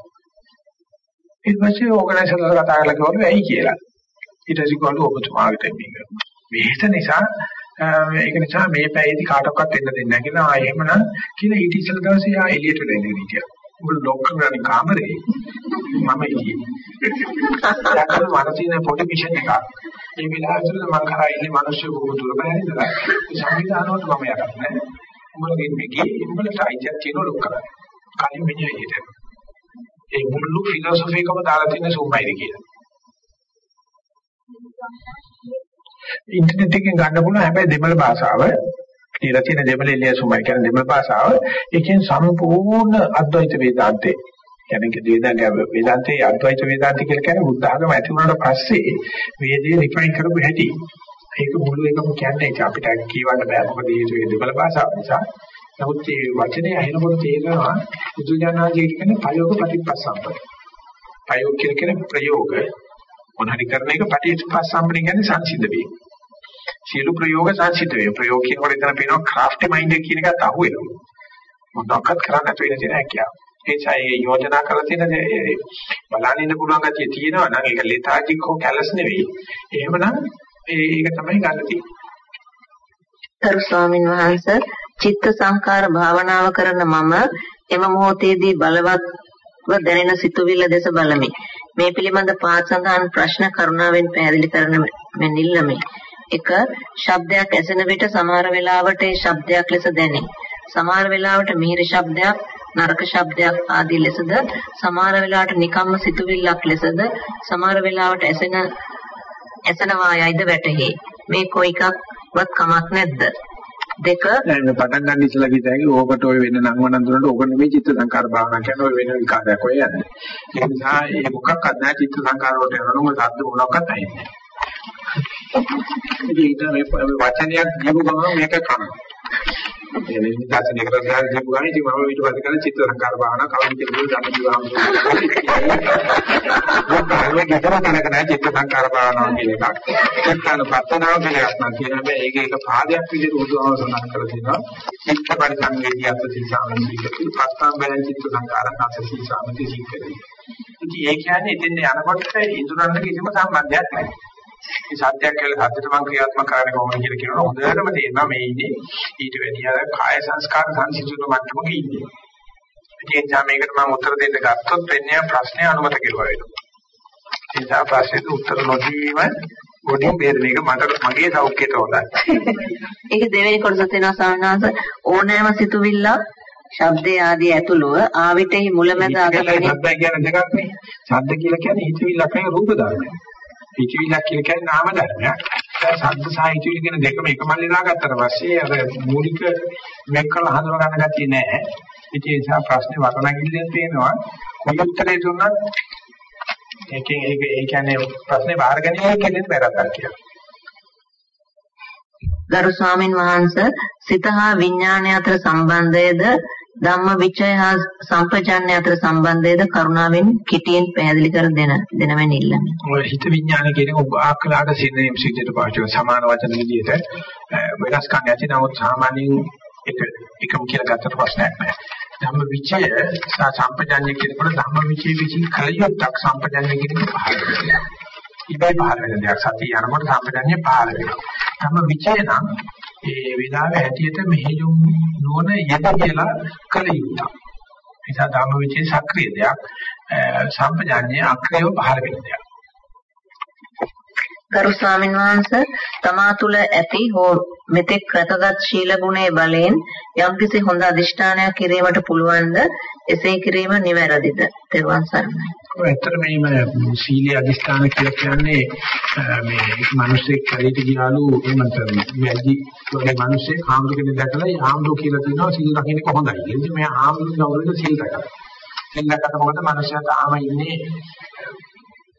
ඊට පස්සේ ඕගනයිසර්ලා කතා කරලා කිව්වලු ඇයි කියලා. ඊට පස්සේ කිව්වලු ඔබතුමාට මේක වෙහෙස නිසා ඒක නිසා මේ පැයේදී කාටවත් එන්න දෙන්නේ නැහැ කියලා ආ එහෙමනම් කියලා ඊට ඉස්සෙල් දවසේ ආ එළියට වෙන්නේ හිටියා. උඹ ලොක් කරගෙන කාමරේ මම ඉන්නේ. දැන් මට තියෙන පොඩි මිෂන් එකක්. ඒ විලාසවල මම කරා ඉන්නේ මිනිස්සු බොහෝ දුර බැහැරිලා. සංවිධානවලට මම යකට නෑ. උඹලගේ මේකේ උඹලට අයිතියක් තියෙන ලොක් කරන්න. කලින් මෙන්න එළියට. ඒ මුළු ෆිලොසොෆි එකම දාලා තියෙන සුම්මයිද කියලා. ඉන්ටර්නෙට් එකෙන් ගන්න පුළුවන් හැබැයි දෙමළ භාෂාව. කියලා තියෙන දෙමළ එළියසුමයි කියන දෙමළ භාෂාව. ඒකෙන් සම්පූර්ණ අද්වෛත වේදාන්තේ කියන්නේ වේදාන්තය වේදාන්තයේ අද්වෛත වේදාන්ත කියලා කියන්නේ බුද්ධ ආගම ඇති වුණාට පස්සේ වේදේ රිෆයින් කරපු හැටි. ඒක මුළු එකම කියන්නේ ඒක අපිට කියවන්න බෑ. මොකද මේ දෙමළ භාෂාව නිසා. නමුත් මේ වචනේ අහිනකොට තේරෙනවා බුදුජානනාංශය කියන්නේ ප්‍රයෝග ප්‍රතිපස්සම්පද ප්‍රයෝග කියන්නේ ප්‍රයෝග. මොන හරි කරන එක පටිච්චසමුප්පාද කියන්නේ සංසිද්ධ වීම. සියලු ප්‍රයෝග සංසිද්ධ වීම. ප්‍රයෝග කියනකොට එතන පේනවා ක්‍රාෆ්ට් මයින්ඩ් එක කියන එකත් අහුවෙනවා. මොනවාක්වත් කරන්න නැතුව ඉන්න තියෙන හැකියාව. ඒ නිසා යෝජනා කරලා තියෙන බලන්න ඉන්න පුළුවන් ගැතිය තියෙනවා නම් ඒක ලෙතාජික් හෝ කැලස් නෙවෙයි. එහෙමනම් ඒක තමයි ගන්න තියෙන්නේ. කරු ස්වාමින් වහන්සේ චිත්ත සංකාර භාවනාව කරන මම එම මොහොතේදී බලවත් දැනෙන සිතුවිල්ල දෙස බලමි. මේ පිළිබඳ පාත් සඳහන් ප්‍රශ්න කරුණාවෙන් පැහැදිලි කරන මෙන් ඉල්ලමි. 1. ශබ්දයක් ඇසෙන විට සමහර වෙලාවට ඒ ශබ්දයක් ලෙස දැනේ. සමහර වෙලාවට මිහිරි ශබ්දයක්, නරක ශබ්දයක් ආදී ලෙසද, සමහර වෙලාවට නිකම්ම සිතුවිල්ලක් ලෙසද, සමහර වෙලාවට ඇසෙන ඇසෙනවා යයිද වැටහි. මේ කොයි එකක්වත් කමක් නැද්ද? දෙක දැන් මේ පටන් ගන්න ඉස්සලා කිව්වා ඕකට ඔය වෙන නම් වනන්දුනට ඕක නෙමෙයි චිත්ත සංකාර භාවනා කියන්නේ ඔය වෙන විකාරයක් ඔය යන්නේ. ඒ නිසා ඒ මොකක්වත් නැහැ චිත්ත සංකාර වලට යනකොට මොකද සද්ද මොනක්වත් නැහැ. ඉතින් මේ වචනයක් කියපු ගමන් මේක කරනවා. ඒ නිසා දෙකට ගහලා කියපු ගමන් ඉතින් මම ඊට පස්සේ කරන චිත්ත සංකාර භාවනා කවුරු කියනද ධම්ම දිවාම. මොකක්ද ගෙදර තැනක නැහැ චිත්ත සංකාර භාවනාව කියන එකක්. චිත්තන පත්තනාව කියන එකක් නම් කියන හැබැයි ඒක එක පාදයක් විදිහට උදාහරණ සඳහන් කරලා තියෙනවා. චිත්ත පරිසංවේදී අත් සීසාවෙන්දී පත්තම් බැලන් චිත්ත සංකාරක අත් සීසාවෙන්දී සික්කදී. ඉතින් ඒ කියන්නේ එතෙන් යනකොට ඉඳුරන්න කිසිම සම්බන්ධයක් නැහැ. මේ සත්‍යයක් කියලා සත්‍යට මම ක්‍රියාත්මක කරන්නේ කොහොමද කියලා කියනවා හොඳටම තේරෙනවා මේ ඉන්නේ ඊට වැඩිය අර කාය සංස්කාර සංසිඳුන මට්ටමක ඉන්නේ. ඒ නිසා මේකට මම උත්තර දෙන්න ගත්තොත් වෙන්නේ ප්‍රශ්නය අනුමත කෙරුවා වෙනවා. ඒ නිසා ප්‍රශ්නෙට උත්තර නොදීම ගොඩින් බේරෙන එක මට මගේ සෞඛ්‍යයට හොඳයි. ඒක දෙවෙනි කොටස තියෙනවා සාමාන්‍යස ඕනෑම සිතුවිල්ලක් ශබ්දේ ආදී ඇතුළුව ආවිතෙහි මුලැමැද අග ශබ්ද කියන්නේ දෙකක් නේ. ශබ්ද කියලා කියන්නේ හිතවිල්ලක් නෙවෙයි රූප ධර්මයක්. හිතවිල්ලක් කියලා කියන්නේ නාම ධර්මයක්. දැන් ශබ්ද සහ හිතවිලි කියන දෙකම එක මල්ලේ දාගත්තට පස්සේ අර මූලික මේක කරලා හඳුනා ගන්න ගැතිය නෑ. ඉතින් ඒ නිසා ප්‍රශ්නේ වටනගිල්ලෙන් පේනවා කොයි උත්තරේ දුන්නත් ඒකෙන් ඒක ඒ කියන්නේ ප්‍රශ්නේ බාර ගැනීම කියන්නේ වැරද්දක් කියලා. ගරු ස්වාමින් වහන්සේ සිත හා විඥානය අතර සම්බන්ධයද ධම්ම විචය හා සම්පජාන්‍ය අතර සම්බන්ධයද කරුණාවෙන් කිටියෙන් පැහැදිලි කර දෙන දෙනවෙන් ඉල්ලමි. ඔය හිත විඥාන කියන එක ආකලාට සින්නේ සිද්ධියට පාවිච්චි කරන සමාන වචන විදිහට වෙනස්කම් ඇති නමුත් සාමාන්‍යයෙන් එක එකම කියලා ගත්තට ප්‍රශ්නයක් නැහැ. ධම්ම විචය සහ සම්පජාන්‍ය කියනකොට ධම්ම විචය විචින් කලියොත්ක් සම්පජාන්‍ය කියන එක පහළ වෙනවා. ඉබේ පහළ වෙන දෙයක් සතිය යනකොට සම්පජාන්‍ය පහළ වෙනවා. ධම්ම විචය නම් ඒ විලාවේ හැටියට මෙහෙයුම් නොවන යද කියලා කල යුතුයි. නිසා ධම්ම විචේ සක්‍රීය දෙයක් සම්පජාන්‍ය අක්‍රියව පහළ වෙන දෙයක්. ගරු ස්වාමීන් වහන්සේ තමා තුළ ඇති හෝ මෙතෙක් රැකගත් ශීල ගුණයේ බලයෙන් යම්කිසි හොඳ අදිෂ්ඨානයක් කිරීමට පුළුවන්ද එසේ කිරීම නිවැරදිද තෙරුවන් සරණයි. ඇත්තට මේ සීලී අදිෂ්ඨාන කියලා කියන්නේ මේ මිනිස්සෙක් කලිට ගියාලු එමන්ත වැඩි වගේ මිනිස්සෙක් ආම්දු කෙනෙක් දැකලා ආම්දු කියලා කියනවා සීල රකින්න කොහොමදයි. ඉතින් මේ ආම්දු ගෞරවයට සීල රැකලා. සීල රැකලා මොකද මිනිස්සයා තාම ඉන්නේ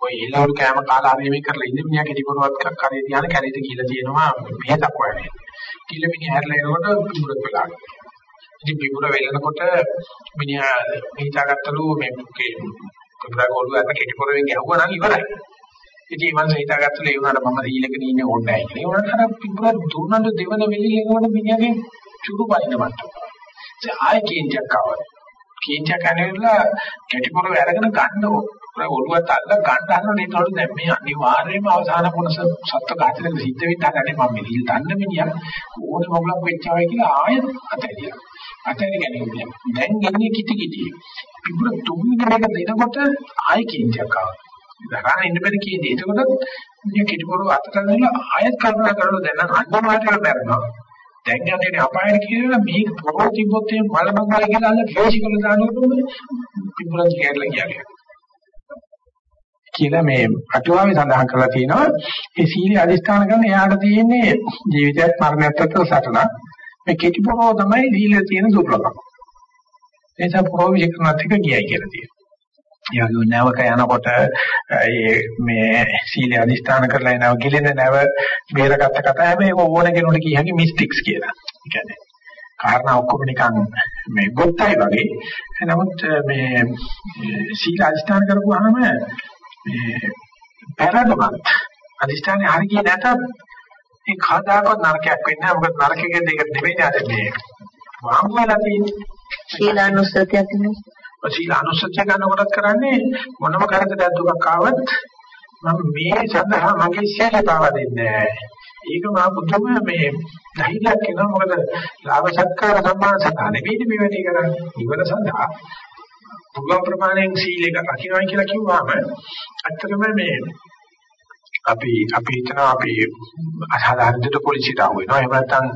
ඔය ඉලවල් කෑම කාලා හරි මේ කරලා ඉන්නේ මිනිහා කෙටි පොරවත් කරේ තියාන කැලේට කියලා තියෙනවා මෙහෙතක් වගේ. කියලා මිනිහා හැරලා එනකොට පිඹුරක් වෙලා. ඉතින් පිඹුර වෙලනකොට මිනිහා හිතාගත්තලු මේ පිඹුරක ඔළුව අත කෙටි පොරෙන් ගැහුවා නම් ඉවරයි. ඉතින් මම හිතාගත්තලු ඒ වුණාට මම සීලක ඉන්නේ ඕනේ නැහැ කියලා. ඒ වුණාට අර පිඹුර දුන්නද දෙවන වෙලෙ එනකොට මිනිහාගේ චුරු බයින මට්ටම. ඒ ආයෙ කේන්තියක් ආවා. කේන්තියක් අනේලා කෙටි පොරව අරගෙන ගන්න ඔළුවත් අල්ල ගන්න හදන ඒතකොට දැන් මේ අනිවාර්යයෙන්ම අවසාන කොනස සත්ත්ව ඝාතනයක සිද්ධ වෙන්න හදන්නේ මම මේ හිල් දන්න මිනිහා ඕන මොකක් වෙච්චවයි කියලා ආයෙත් අතහැරියා. අතහැරි ගැනීම. දැන් ඉන්නේ කිටි කිටි. පිටුර තුන්වෙනි එක දෙනකොට ආයෙ කේන්තියක් ආවා. දරාගෙන ඉන්න බැරි කේන්තිය. එතකොට මේ කිටි පොරව අතට ගන්නලා ආයෙත් කල්පනා කරලා දැන් අන්නමාටම මැරෙනවා. දැන් යන්නේ අපායට කියලා මේක පොරොව තිබ්බොත් එහෙම මලමංගල කියලා අල්ල ෆේසිකල දානකොට පිටුරක් කියලා කියන්නේ. කියලා මේ අටුවාවේ සඳහන් කරලා තියෙනවා ඒ සීල අධිෂ්ඨාන කරන එයාට තියෙන්නේ ජීවිතයත් මරණයත් අතර සටනක් මේ කෙටි පොරෝ තමයි දීලා තියෙන දුර්ලභම ඒ නිසා පොරෝ විකරණත් එක ගියයි කියලා තියෙනවා එයාගේ නැවක යනකොට ඒ මේ සීල අධිෂ්ඨාන කරලා එනව ගිලෙන නැව බේරගත්ත කතාව හැබැයි ඒක ඕන කෙනෙකුට කිය හැකි මිස්ටික්ස් කියලා. ඒ කියන්නේ කාරණා ඔක්කොම නිකන් මේ ගොත්තයි වගේ. නමුත් මේ සීල අධිෂ්ඨාන කරපුවාම මේ පෙරදමත් අධිෂ්ඨානේ හරි ගියේ නැතත් මේ කවදාකවත් නරකයක් වෙන්නේ නැහැ. මොකද නරකයේ දෙක අර මේ වාම් වෙලා තියෙන්නේ. ශීලානුස්සතියක් නෙවෙයි. ශීලානුස්සතිය ගන්නකොටත් කරන්නේ මොනම කරදරයක් දුකක් ආවත් මම මේ සඳහා මගේ සීල පාව දෙන්නේ නැහැ. ඒක මා පුදුම මේ ධෛර්යයක් වෙනවා මොකද ලාභ සත්කාර සම්මාන සඳහා නෙවෙයි මේ වැඩේ කරන්නේ. ඉවර සඳහා පුළුවන් ප්‍රමාණයෙන් සීලයක රකින්නයි කියලා කිව්වම ඇත්තටම මේ අපි අපි හිතනවා අපි අසාධාරණ දෙයට පොලිසියට අහු වෙනවා. එහෙම නැත්නම්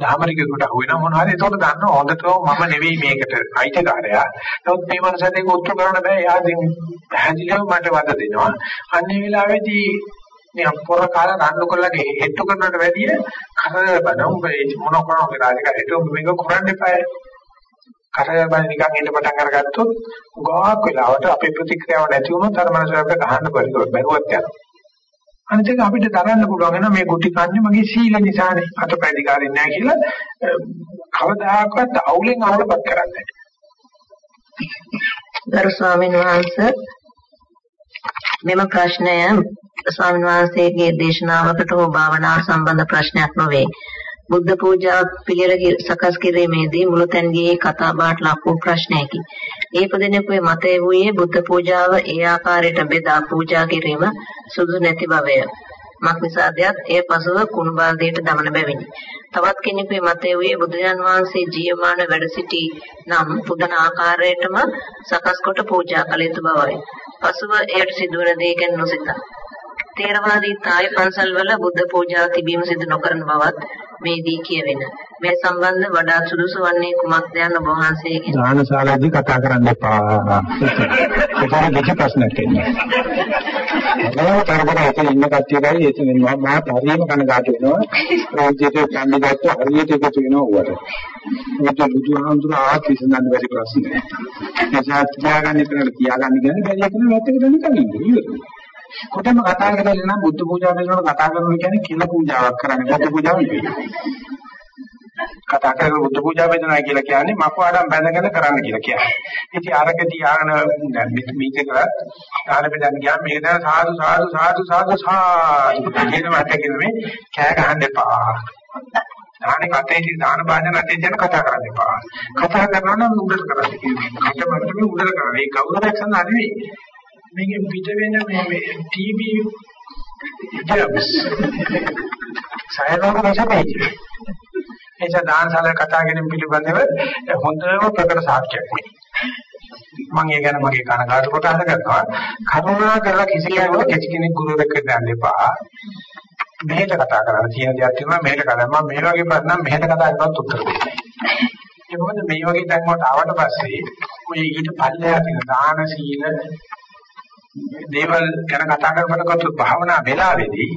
ධාමරිකෙකුට අහු වෙනවා මොනවා හරි. ඒකට දන්නවා හොඳටම මම නෙවෙයි මේකට අයිතිකාරයා. නමුත් මේ මනසට ඒක උත්තර කරන්න බෑ. එයා දැන් පැහැදිලිව මට වද දෙනවා. අන්නේ වෙලාවේදී මේ පොර කාලා රණ්ඩු කරලා හෙට්ටු කරනවට වැඩිය කරදර බන. උඹ මොන කරනවද රාජකාරියට? උඹ මේක කරන්න එපා කරදර බන නිකන් ඉන්න පටන් අරගත්තොත් ගාක් වෙලාවට අපේ ප්‍රතික්‍රියාව නැති වුණොත් අර මනසට අපිට ගහන්න බැරිව බැරුවත් යනවා. අනිත් එක අපිට දරන්න පුළුවන් වෙනවා මේ ගුටි කන්නේ මගේ සීල නිසානේ අතපැදිකාරින් නැහැ කියලා කවදාකවත් අවුලෙන් අවුලපත් කරන්නේ ගරු ස්වාමීන් වහන්සේ මෙම ප්‍රශ්නය ස්වාමීන් වහන්සේගේ දේශනාවකට හෝ භාවනාව සම්බන්ධ ප්‍රශ්නයක් නොවේ. බුද්ධ පූජා පිළිවෙල සකස් කිරීමේදී මුලතැන්ගේ කතා බහට ලක් වූ ප්‍රශ්නයකි. ඒ පදිනෙකුගේ මතය වූයේ බුද්ධ පූජාව ඒ ආකාරයට බෙදා පූජා කිරීම සුදුසු නැති බවය. මක්නිසාදයක් ඒ පසුව කුණු බාල්දියට දමන බැවිනි. තවත් කෙනෙකුගේ මතය වූයේ බුදුන් වහන්සේ ජීවමාන වැඩ සිටි නම් පුදන ආකාරයටම සකස් කොට පූජා කළ යුතු බවයි. පසුව එයට සිදුවන දේ ගැන නොසිතා. තේරවාදී තායි පන්සල්වල බුද්ධ පූජා තිබීම සිදු නොකරන බවත් මේදී කියවෙන. මේ සම්බන්ධ වඩාත් සුදුසු වන්නේ කුමක්ද යන ඔබ වහන්සේගෙන්. දානශාලාදී කතා කරන්න එපා. ඒක දෙක ප්‍රශ්නයක් එන්නේ. මම තරකට එතන ඉන්න කට්ටියයි එතන මම පරිම කනගාටු වෙනවා. රාජ්‍යයේ කන්දිගත්ත හරියට එකතු වෙනවා උවට. මේක බුදුහාමුදුර ආත් විසඳන්න බැරි ප්‍රශ්නයක්. එසා තියාගන්න එතනට තියාගන්න කියන්නේ බැරි එකන වැත්තකට නිකන් ඉන්නේ. කොටම කතා කරලා නම් බුද්ධ පූජා කරනකොට කතා කරනවා කියන්නේ කිල පූජාවක් කරන්නේ බුද්ධ පූජාව නෙවෙයි. කතා කරලා බුද්ධ පූජා වේදනා කියලා කියන්නේ මකවාඩම් බැඳගෙන කරන්න කියලා කියන්නේ. ඉතින් අරක තියාගෙන මේක කරත් ආන බෙදන්න ගියාම මේක දැන් සාදු සාදු සාදු සාදු සාදු කියන වට කියන්නේ කෑ ගහන්න එපා. දාන කටේදී දාන භාජන අතේ යන කතා කරන්න එපා. කතා කරනවා නම් උඩට කරන්න කියනවා. කටමැට මේ උඩට කරන්න. ඒ කවුරුයක් සඳහා නෙවෙයි. මේකෙන් පිට වෙන මේ මේ ටීවී ජර්ම්ස් සයනෝක රසපයි. එනිසා දානශාලාවේ කතා කිරීම පිළිබඳව හොඳම ප්‍රකට සාක්ෂියක් මේ. මම ඒ ගැන මගේ කනගාටු ප්‍රකාශ කරනවා. කරුණා කරලා කිසි කෙනෙකුට කිසි කෙනෙක් ගුරුවරයෙක් වෙන්න දෙපා. මෙහෙට කතා කරන්න තියෙන දේවල් තියෙනවා මෙහෙට කතා මම මේ වගේ ප්‍රශ්න මෙහෙට කතා කරනවත් උත්තර දෙන්නේ. ඒ මොකද මේ වගේ තැන් වලට ආවට පස්සේ ඔය ඊට පල්ලෙහා තියෙන දාන සීල දේවල් ගැන කතා කරනකොට භාවනා වෙලාවේදී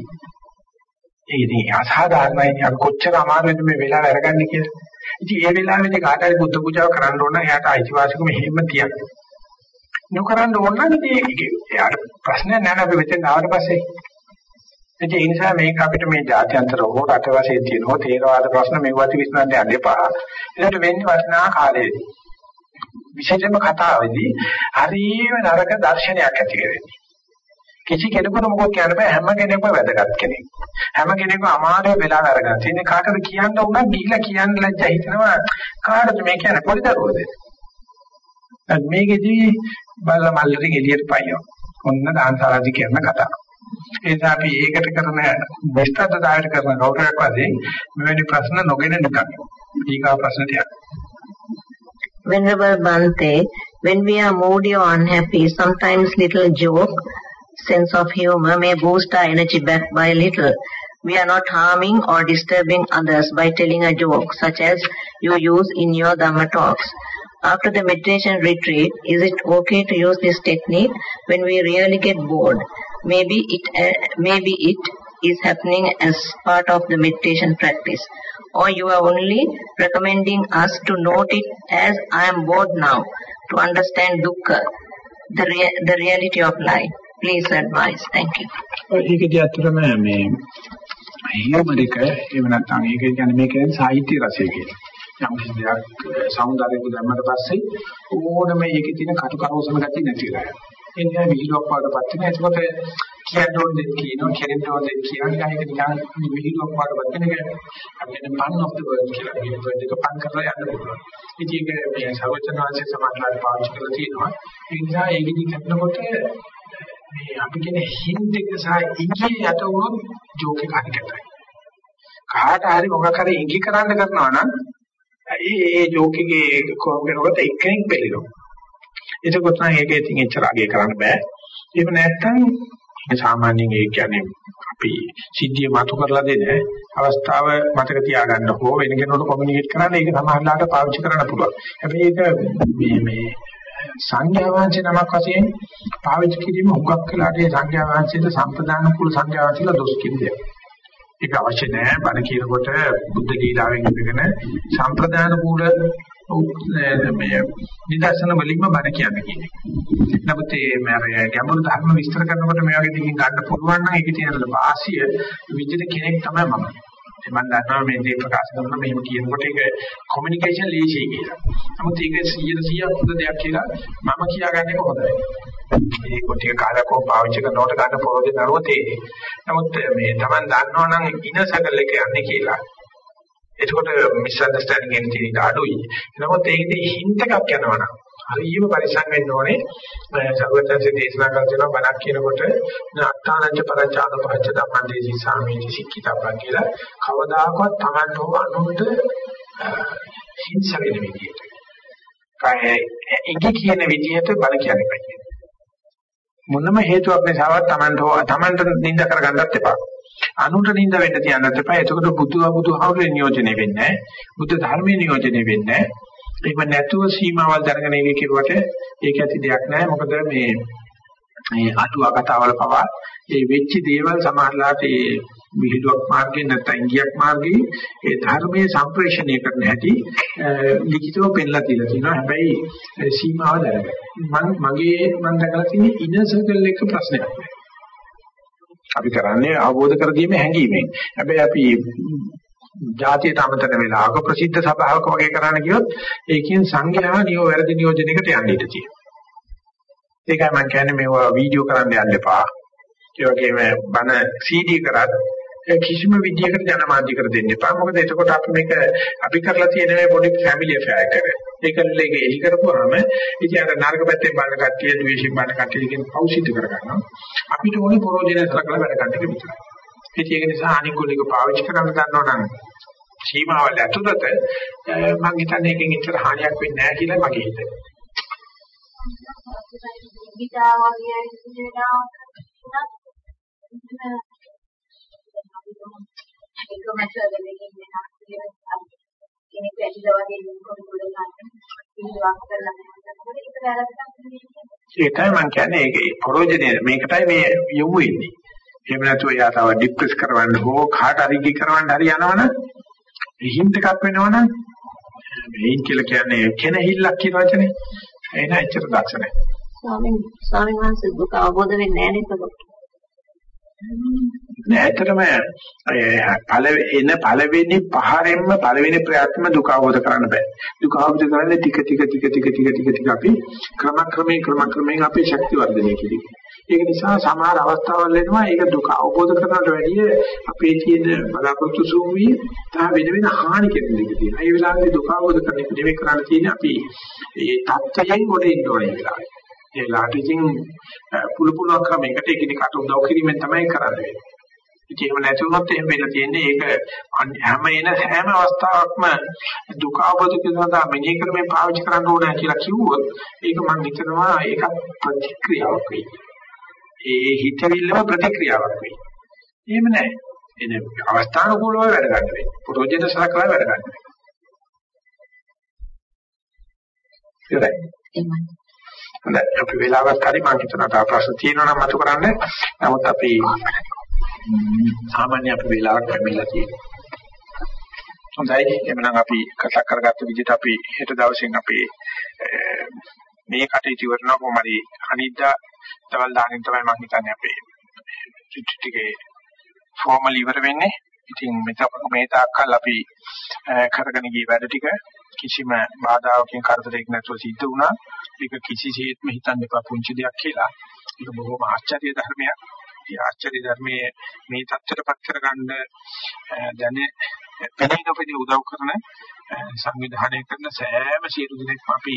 ඒක ඉතින් අසාධාරණයි අපි කොච්චර අමාරුද මේ වෙලාව අරගන්නේ කියලා. ඉතින් ඒ වෙලාවේදී කාට හරි බුද්ධ පූජාව කරන්න ඕන නම් එයාට අයිතිවාසිකම හේම තියන්න. නොකරන්න ඕන නම් ඉතින් එයාට ප්‍රශ්නයක් නැහැ අපි මෙතෙන් ආවට පස්සේ. ඉතින් ඒ නිසා මේක අපිට මේ ජාත්‍යන්තර හෝ රට වශයෙන් තියෙන හෝ තේරවාද ප්‍රශ්න මෙව්වත් විශ්නන්න යන්න එපා. ඒකට වෙන්නේ වටිනා කාලයේදී. විශේෂයෙන්ම කතාවේදී හරියම නරක දර්ශනයක් ඇති කරගන්නේ. කිසි කෙනෙකුට මොකක් කියන්න බෑ හැම කෙනෙක්ම වැදගත් කෙනෙක්. හැම කෙනෙක්ම අමාරු වෙලා අරගෙන තියෙන කාටද කියන්න උනත් ගිහිලා කියන්න ලැජ්ජා හිතනවා කාටද මේ කියන්නේ පොඩි දරුවෝද? මේකෙදී බල්ල මල්ලට එළියට පයින්නවා. ඔන්න දාන්සාරාදි කියන කතාව. ඒ නිසා අපි ඒකට කරන විස්තරදායක කරන ගෞරවයක් වශයෙන් මෙවැනි ප්‍රශ්න නොගෙන නිකන්. ඊගා ප්‍රශ්නට යන්න. Venerable Bante, when we are moody or unhappy, sometimes little joke, sense of humor may boost our energy back by little. We are not harming or disturbing others by telling a joke, such as you use in your Dhamma talks. After the meditation retreat, is it okay to use this technique when we really get bored? Maybe it, uh, maybe it is happening as part of the meditation practice. Or you are only recommending us to note it as I am bored now, to understand dukkha, the, rea- the reality of life. Please advise. Thank you. ඒකදී අතරම මේ හියුමර් එක එහෙම නැත්නම් ඒක කියන්නේ මේකේ සාහිත්‍ය රසය කියලා. යම් කිසි දෙයක් సౌందර්යක දැම්මට පස්සේ ඕනම ඒකේ තියෙන කටු කරෝසන ගැටි නැති වෙලා යනවා. ඒ නිසා විහිළුවක් වඩපත් වෙන. ඒකකොට කියන්න ඕන දෙයක් කියනවා, කෙරෙන්න ඕන දෙයක් කියනවා. ඒක නිකන් විහිළුවක් වඩපත් වෙන එක අපිට පන් ඔෆ් ද වර්ඩ් කියලා කියන වර්ඩ් එක පන් කරලා යන්න පුළුවන්. ඉතින් ඒක මේ සර්වචනාංශයේ සමාජලාට පාවිච්චි කරලා තියෙනවා. ඒ නිසා ඒකෙදි කරනකොට මේ අපි කියන හින්ට් එක සහ ඉංග්‍රීසි යට වුණොත් ජෝක් එක හරියටයි. කාට හරි මොකක් හරි ඉංගි කරන්න කරනවා නම් ඒ ඒ ජෝක් එකේ කොහොම කරනකොට එක්කෙනෙක් පෙළෙනවා. එතකොට නම් ඒක ඉතින් එච්චර අගය කරන්න බෑ. එහෙම නැත්නම් සාමාන්‍යයෙන් ඒ කියන්නේ අපි සිද්ධිය මතු කරලා දෙන අවස්ථාව මතක තියාගන්න හෝ වෙන කෙනෙකුට කොමියුනිකේට් කරන්න ඒක සමහරලාට පාවිච්චි කරන්න පුළුවන්. හැබැයි ඒක මේ මේ සංඥා වාංශ නමක් වශයෙන් පාවිච්චි කිරීම හුඟක් කළාට ඒ සංඥා වාංශයට සම්ප්‍රදාන කුල සංඥා වාංශල දොස් කියන්නේ. ඒක අවශ්‍ය නැහැ බණ කියනකොට බුද්ධ ලීලාවෙන් ඉගෙන සම්ප්‍රදාන කුල මේ නිදර්ශන වලින්ම බණ කියන්නේ කියන්නේ. නමුත් මේ ගැඹුරු ධර්ම විස්තර කරනකොට මේ වගේ දෙකින් ගන්න පුළුවන් නම් ඒකේ තියෙන වාසිය විදිහට කෙනෙක් තමයි මම. මම දන්නවා මේ දේ ප්‍රකාශ කරන මෙහෙම කියනකොට ඒක කොමියුනිකේෂන් ලීසි කියලා. නමුත් ඒක 100 100 හොඳ දෙයක් කියලා මම කියාගන්නේ කොහොමද? මේ කොටිය කාලයක් හෝ පාවිච්චි කරනකොට ගන්න ප්‍රයෝජන නරෝ තේරෙන්නේ. නමුත් මේ Taman දන්නවා නම් ඉන සකල් එක යන්නේ කියලා. එතකොට මිස්අන්ඩර්ස්ටෑන්ඩින් එන තියෙන අඩුයි. නමුත් ඒකේ හින්ට් එකක් යනවනම් හරියම පරිසම් වෙන්න ඕනේ. සර්වඥාන්සේ දේශනා කර තියෙනවා බණක් කියනකොට අට්ඨානංච පරචාද පහච්ච ධම්මදේසි සාමීති සික්කිතබ්බන් කියලා කවදාකවත් Taman හෝ අනුන්ට හිංස වෙන විදියට. කය ඉඟි කියන විදියට බණ කියන්නේ බෑ. මොනම හේතුවක් නිසාවත් Tamanට හෝ Tamanට නිඳ කරගන්නත් එපා. අනුන්ට නිඳ වෙන්න තියන්නත් එපා. එතකොට බුදු බුදුහාමුදුරේ නියෝජනය වෙන්නේ නැහැ. බුද්ධ ධර්මයේ නියෝජනය වෙන්නේ නැහැ. එහෙම නැතුව සීමාවල් දැනගෙන ඉන්නේ කිරුවට ඒක ඇති දෙයක් නැහැ. මොකද මේ මේ අටුවා කතාවල පවා ඒ වෙච්ච දේවල් සමහරලාට ඒ විහිළුවක් මාර්ගයෙන් නැත්නම් ඉංගියක් මාර්ගයෙන් ඒ ධර්මයේ සම්ප්‍රේෂණය කරන හැටි ලිඛිතව පෙන්නලා තියලා තියෙනවා. හැබැයි සීමාව දැනගන්න. මම මගේ මම දැකලා තියෙන ඉනර් සර්කල් එක ප්‍රශ්නයක් නෑ. අපි කරන්නේ අවබෝධ කර දීමේ හැඟීමෙන්. හැබැයි අපි ජාතියට අමතක වෙලාවක ප්‍රසිද්ධ සභාවක වගේ කරන්න ගියොත් ඒකෙන් සංඝයා නියෝ වැරදි නියෝජනයකට යන්න ඉඩ තියෙනවා. ඒකයි මම කියන්නේ මේවා වීඩියෝ කරන්න යන්න එපා. ඒ වගේම බන CD කරත් කිසිම විදියකට ජනමාධ්‍ය කර දෙන්න එපා. මොකද එතකොට අපි මේක අපි කරලා තියෙන මේ පොඩි ෆැමිලි affair එක. ඒකල ඒක එලි කරපුවාම ඉතින් අර නරක පැත්තේ බලන කට්ටිය, ද්වේෂයෙන් බලන කට්ටිය කියන පෞසිද්ධ කරගන්නවා. අපිට ඕනේ ප්‍රෝජන සලකලා වැඩ ගන්න එක විතරයි. ඉතින් ඒක නිසා අනිකුල් එක පාවිච්චි කරන්න ගන්නවා නම් සීමාවල් ඇතුළත මම හිතන්නේ එකකින් ඉතර හානියක් වෙන්නේ නැහැ කියලා මගේ හිතේ. විචාරවලිය ඉඳලා එක මැචවල ඉන්නේ නැහැ කෙනෙක් ඇවිල්ලා වගේ ඉන්නකොට පොඩ ගන්න ඉල්ලුවක් කරලා නැහැ ඒක වැරද්දක් ඒකයි මම කියන්නේ ඒකේ ප්‍රෝජනේ මේකටයි මේ යොමු වෙන්නේ. එහෙම නැතුව එයා තව ડિප්‍රෙස් කරවන්න හෝ කාට හරි ගි කරවන්න හරි යනවනම් හින්ට් එකක් වෙනවනම් මේන් කියලා කියන්නේ කෙනහිල්ලක් කියන වචනේ. එන ඇත්තට දක්ෂ නැහැ. ස්වාමීන් ස්වාමීන් වහන්සේ දුක අවබෝධ වෙන්නේ නැහැ නේද ඇත්තටම පළ එන පළවෙනි පහරෙන්ම පළවෙනි ප්‍රයත්න දුක අවබෝධ කරන්න බෑ. දුක අවබෝධ කරන්නේ ටික ටික ටික ටික ටික ටික ටික අපි ක්‍රමක්‍රමයෙන් ක්‍රමක්‍රමයෙන් අපේ ශක්තිය වර්ධනය කිරීම. ඒක නිසා සමහර අවස්ථාවල් එනවා ඒක දුක අවබෝධ කරනට වැඩිය අපේ තියෙන බලාපොරොත්තු සූමී තා වෙන වෙන හානි කියන දෙක තියෙනවා. ඒ වෙලාවේ දුක අවබෝධ කරන එක නෙවෙයි කරන්න තියෙන්නේ අපි ඒ தත්ත්වයෙන් ගොඩ එන්න ඕනේ ඒ වෙලාවේ. ඒ ලාටිකින් පුළු පුළුවන් ක්‍රමයකට එකිනෙකට උදව් කිරීමෙන් තමයි කරන්නේ. ඉතින් එහෙම නැති වුණොත් එහෙම වෙලා තියෙන්නේ ඒක හැම එන හැම අවස්ථාවකම දුක අවබෝධ කරගන්න මෙනෙහි කරමින් පාවිච්චි කරන්න ඕනේ කියලා කිව්වොත් ඒක මම හිතනවා ඒක ප්‍රතික්‍රියාවක් වෙයි. ඒ හිතවිල්ලම ප්‍රතික්‍රියාවක් වෙයි. එහෙම නැහැ. එන අවස්ථානුකූලව වැඩ ගන්න වෙයි. ප්‍රොජෙක්ට් සලකලා වැඩ ගන්න වෙයි. ඉතින් එහෙමයි. හොඳයි අපි වෙලාවක් හරි මම හිතනවා තව ප්‍රශ්න තියෙනවා නම් මතු කරන්න. නමුත් අපි සාමාන්‍ය අපි වෙලාවක් ලැබිලා තියෙනවා. හොඳයි එhmenan අපි කතා කරගත්ත විදිහට අපි හෙට දවසෙන් අපි මේ කටයුතු කරනවා කොහොමද අනිද්දා තවල් දානින් තමයි මම හිතන්නේ අපේ ටිකේ ෆෝමල් ඉවර වෙන්නේ. ඉතින් මෙතන මේ තාක්කල් අපි කරගෙන ගිය වැඩ ටික කිසිම බාධාවකින් කරදරයක් නැතුව සිද්ධ වුණා. ඒක කිසිසේත්ම හිතන්න එපා පුංචි දෙයක් කියලා. ඒක බොහොම ආශ්චර්ය ධර්මයක්. ඒ ආශ්චර්ය ධර්මයේ මේ தත්තරපත් කරගන්න දැන පෙනීනපදී උදව් කරන සංවිධානය කරන සෑම සියලු දෙනෙක්ම අපි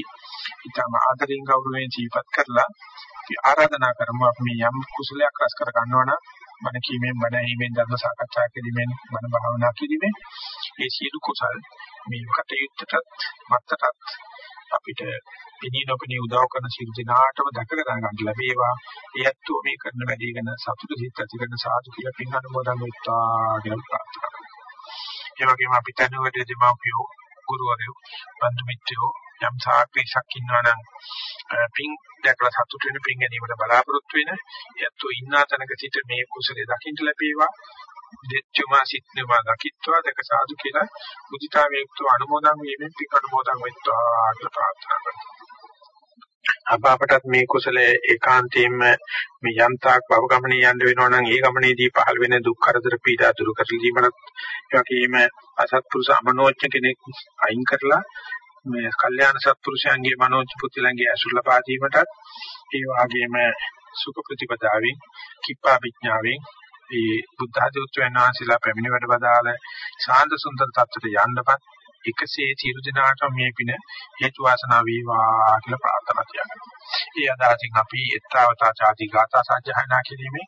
ඊටම ආදරෙන් ගෞරවයෙන් ජීවත් කරලා අපි ආරාධනා කරමු අපි මේ යම් කුසලයක් රැස් කර ගන්නවා නම් මන කීමෙන් මන ඇහිමෙන් ධර්ම සාකච්ඡා කිරීමෙන් මන භාවනා කිරීමෙන් ඒ සියලු කුසල් මේ කටයුත්තටත් මත්තටත් අපිට පිනී නොපිනී උදව් කරන සිල් දිනාටම දැකලා දැනගන්න ලැබේවා. ඒත් මේ කරන වැඩේ ගැන සතුට සිත් ඇති කරන සාදු කියලා පින් අනුමෝදන් වෙත්වා කියලා ප්‍රාර්ථනා කරනවා. ඒ වගේම අපි තනුවේදී දෙමාපියෝ ගුරුවරයෝ බන්දු මිත්‍රයෝ යම් සාක්ෂියක් ඉන්නවා නම් පින් දැකලා සතුට වෙන පින් ගැනීමට බලාපොරොත්තු වෙන යැත්තු ඉන්නා තැනක සිට මේ කුසලයේ දකින්න ලැබේවා දෙච්චුමා සිත්නවා දකිත්වා දක සාදු කියලා මුදිතාවේ යුක්තව අනුමෝදන් වීමෙන් පින් අනුමෝදන් වෙත්වා කියලා ප්‍රාර්ථනා කරනවා. අප අපටත් මේ කුසලයේ ඒකාන්තයෙන්ම මේ යම්තාක් භව ගමනේ යන්න වෙනවා නම් ඒ ගමනේදී පහළ වෙන දුක් කරදර පීඩා දුරු කර දීමනත් ඒ වගේම අසත්පුරුෂ අමනෝච්ච කෙනෙක් අයින් කරලා මේ කල්යාණ සත්පුරුෂයන්ගේ මනෝජ පුත්‍රයන්ගේ අසුර ලබා දීමටත් ඒ වගේම සුඛ ප්‍රතිපදාවෙන් කිප්පා විඥාවෙන් ඒ බුද්ධ ආධිත්‍යයන් වහන්සේලා පැමිණ වැඩ බදාල ශාන්ත සුන්දර තත්ත්වයට යන්නපත් එකසේ සියලු දෙනාට මේ පින හේතු වාසනා වේවා කියලා ප්‍රාර්ථනා කරනවා. ඒ අදාසින් අපි ඊත්තාවතා ചാති ගාථා සජ්ජහායනා කිරීමේ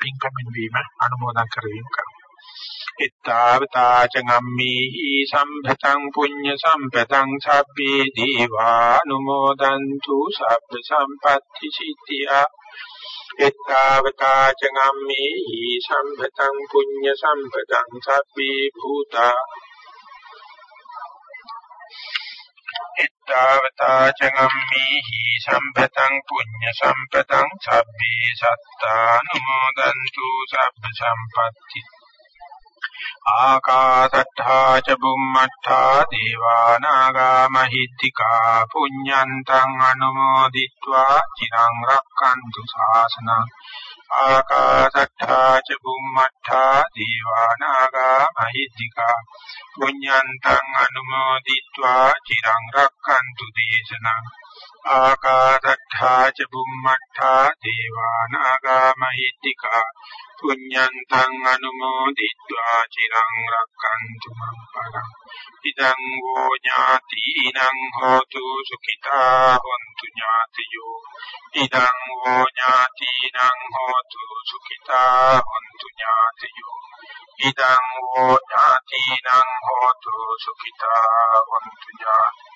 පින්කමින් වීම අනුමෝදන් කරවීම කරමු. ඊත්තාවතා චගම්මේහි සම්භතං පුඤ්ඤ සම්පතං සබ්බේ දීවානුමෝදන්තු සබ්බ සම්පatti සිද්ධියා. එත්තාවතා චගම්මේහි සම්පතං පුඤ්ඤ සම්පතං සබ්බේ භූතා. එත්තාවතා චගම්මේහි සම්පතං පුඤ්ඤ සම්පතං සබ්බේ සත්තානුමෝදන්තු සබ්බ සම්පatti ආකාසට්ඨා ච බුම්මට්ඨා දේවානාගා මහිත්‍තිකා පුඤ්ඤන්තං අනුමෝදිත්වා චිරං රක්칸තු ශාසනං ආකාසට්ඨා ච බුම්මට්ඨා දේවානාගා මහිත්‍තිකා පුඤ්ඤන්තං අනුමෝදිත්වා චිරං රක්칸තු දේශනං ආකාශට්ඨා ච බුම්මට්ඨා දේවානාගා මහිත්‍තිකා පුඤ්ඤන්තං අනුමෝදිत्वा චිරං රක්ඛන්තු මං පරං ඉදං වූ ඥාතිනං හෝතු සුඛිතා හොන්තු ඥාතියෝ ඉදං වූ ඥාතිනං හෝතු සුඛිතා හොන්තු ඥාතියෝ ඉදං වූ ඥාතිනං හෝතු සුඛිතා හොන්තු ඥාතියෝ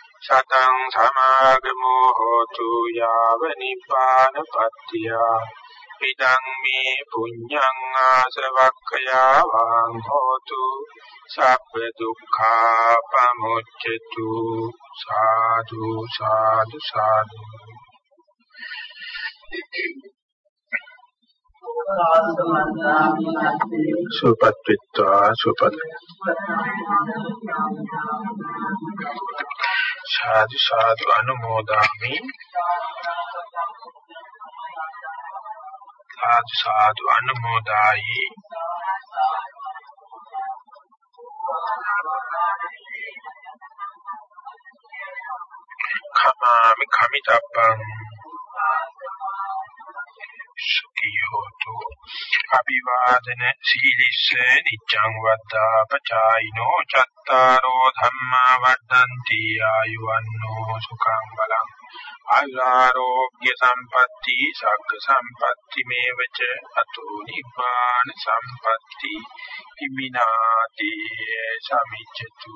සතං සමාගමෝ හෝතු යාව නිපාන පත්‍තිය ඉදං මේ පුඤ්ඤං ආසවක්ඛයා වං හෝතු। සබ්බ දුක්ඛා පමුච්ඡතු। සාදු සාදු සාදු। සුපත් විත්වා සුපත් සාදු සාදු අනුමෝදාමි. සාදු සාදු අනුමෝදායි. කමාමි කමිතබ්බං. සුඛියෝතු අභිවාදන සීලිස්ස නිච්ඡං වද්දා පචායිනෝ චත්තාරෝ ධම්මා වඩ්ඩಂತಿ ආයුවන්නෝ සුඛං බලං. ආරෝග්‍ය සම්පatti සග්ග සම්පatti මේවච අතෝ නිබ්බාන සම්පatti. හිමිනාති සමිච්ඡතු.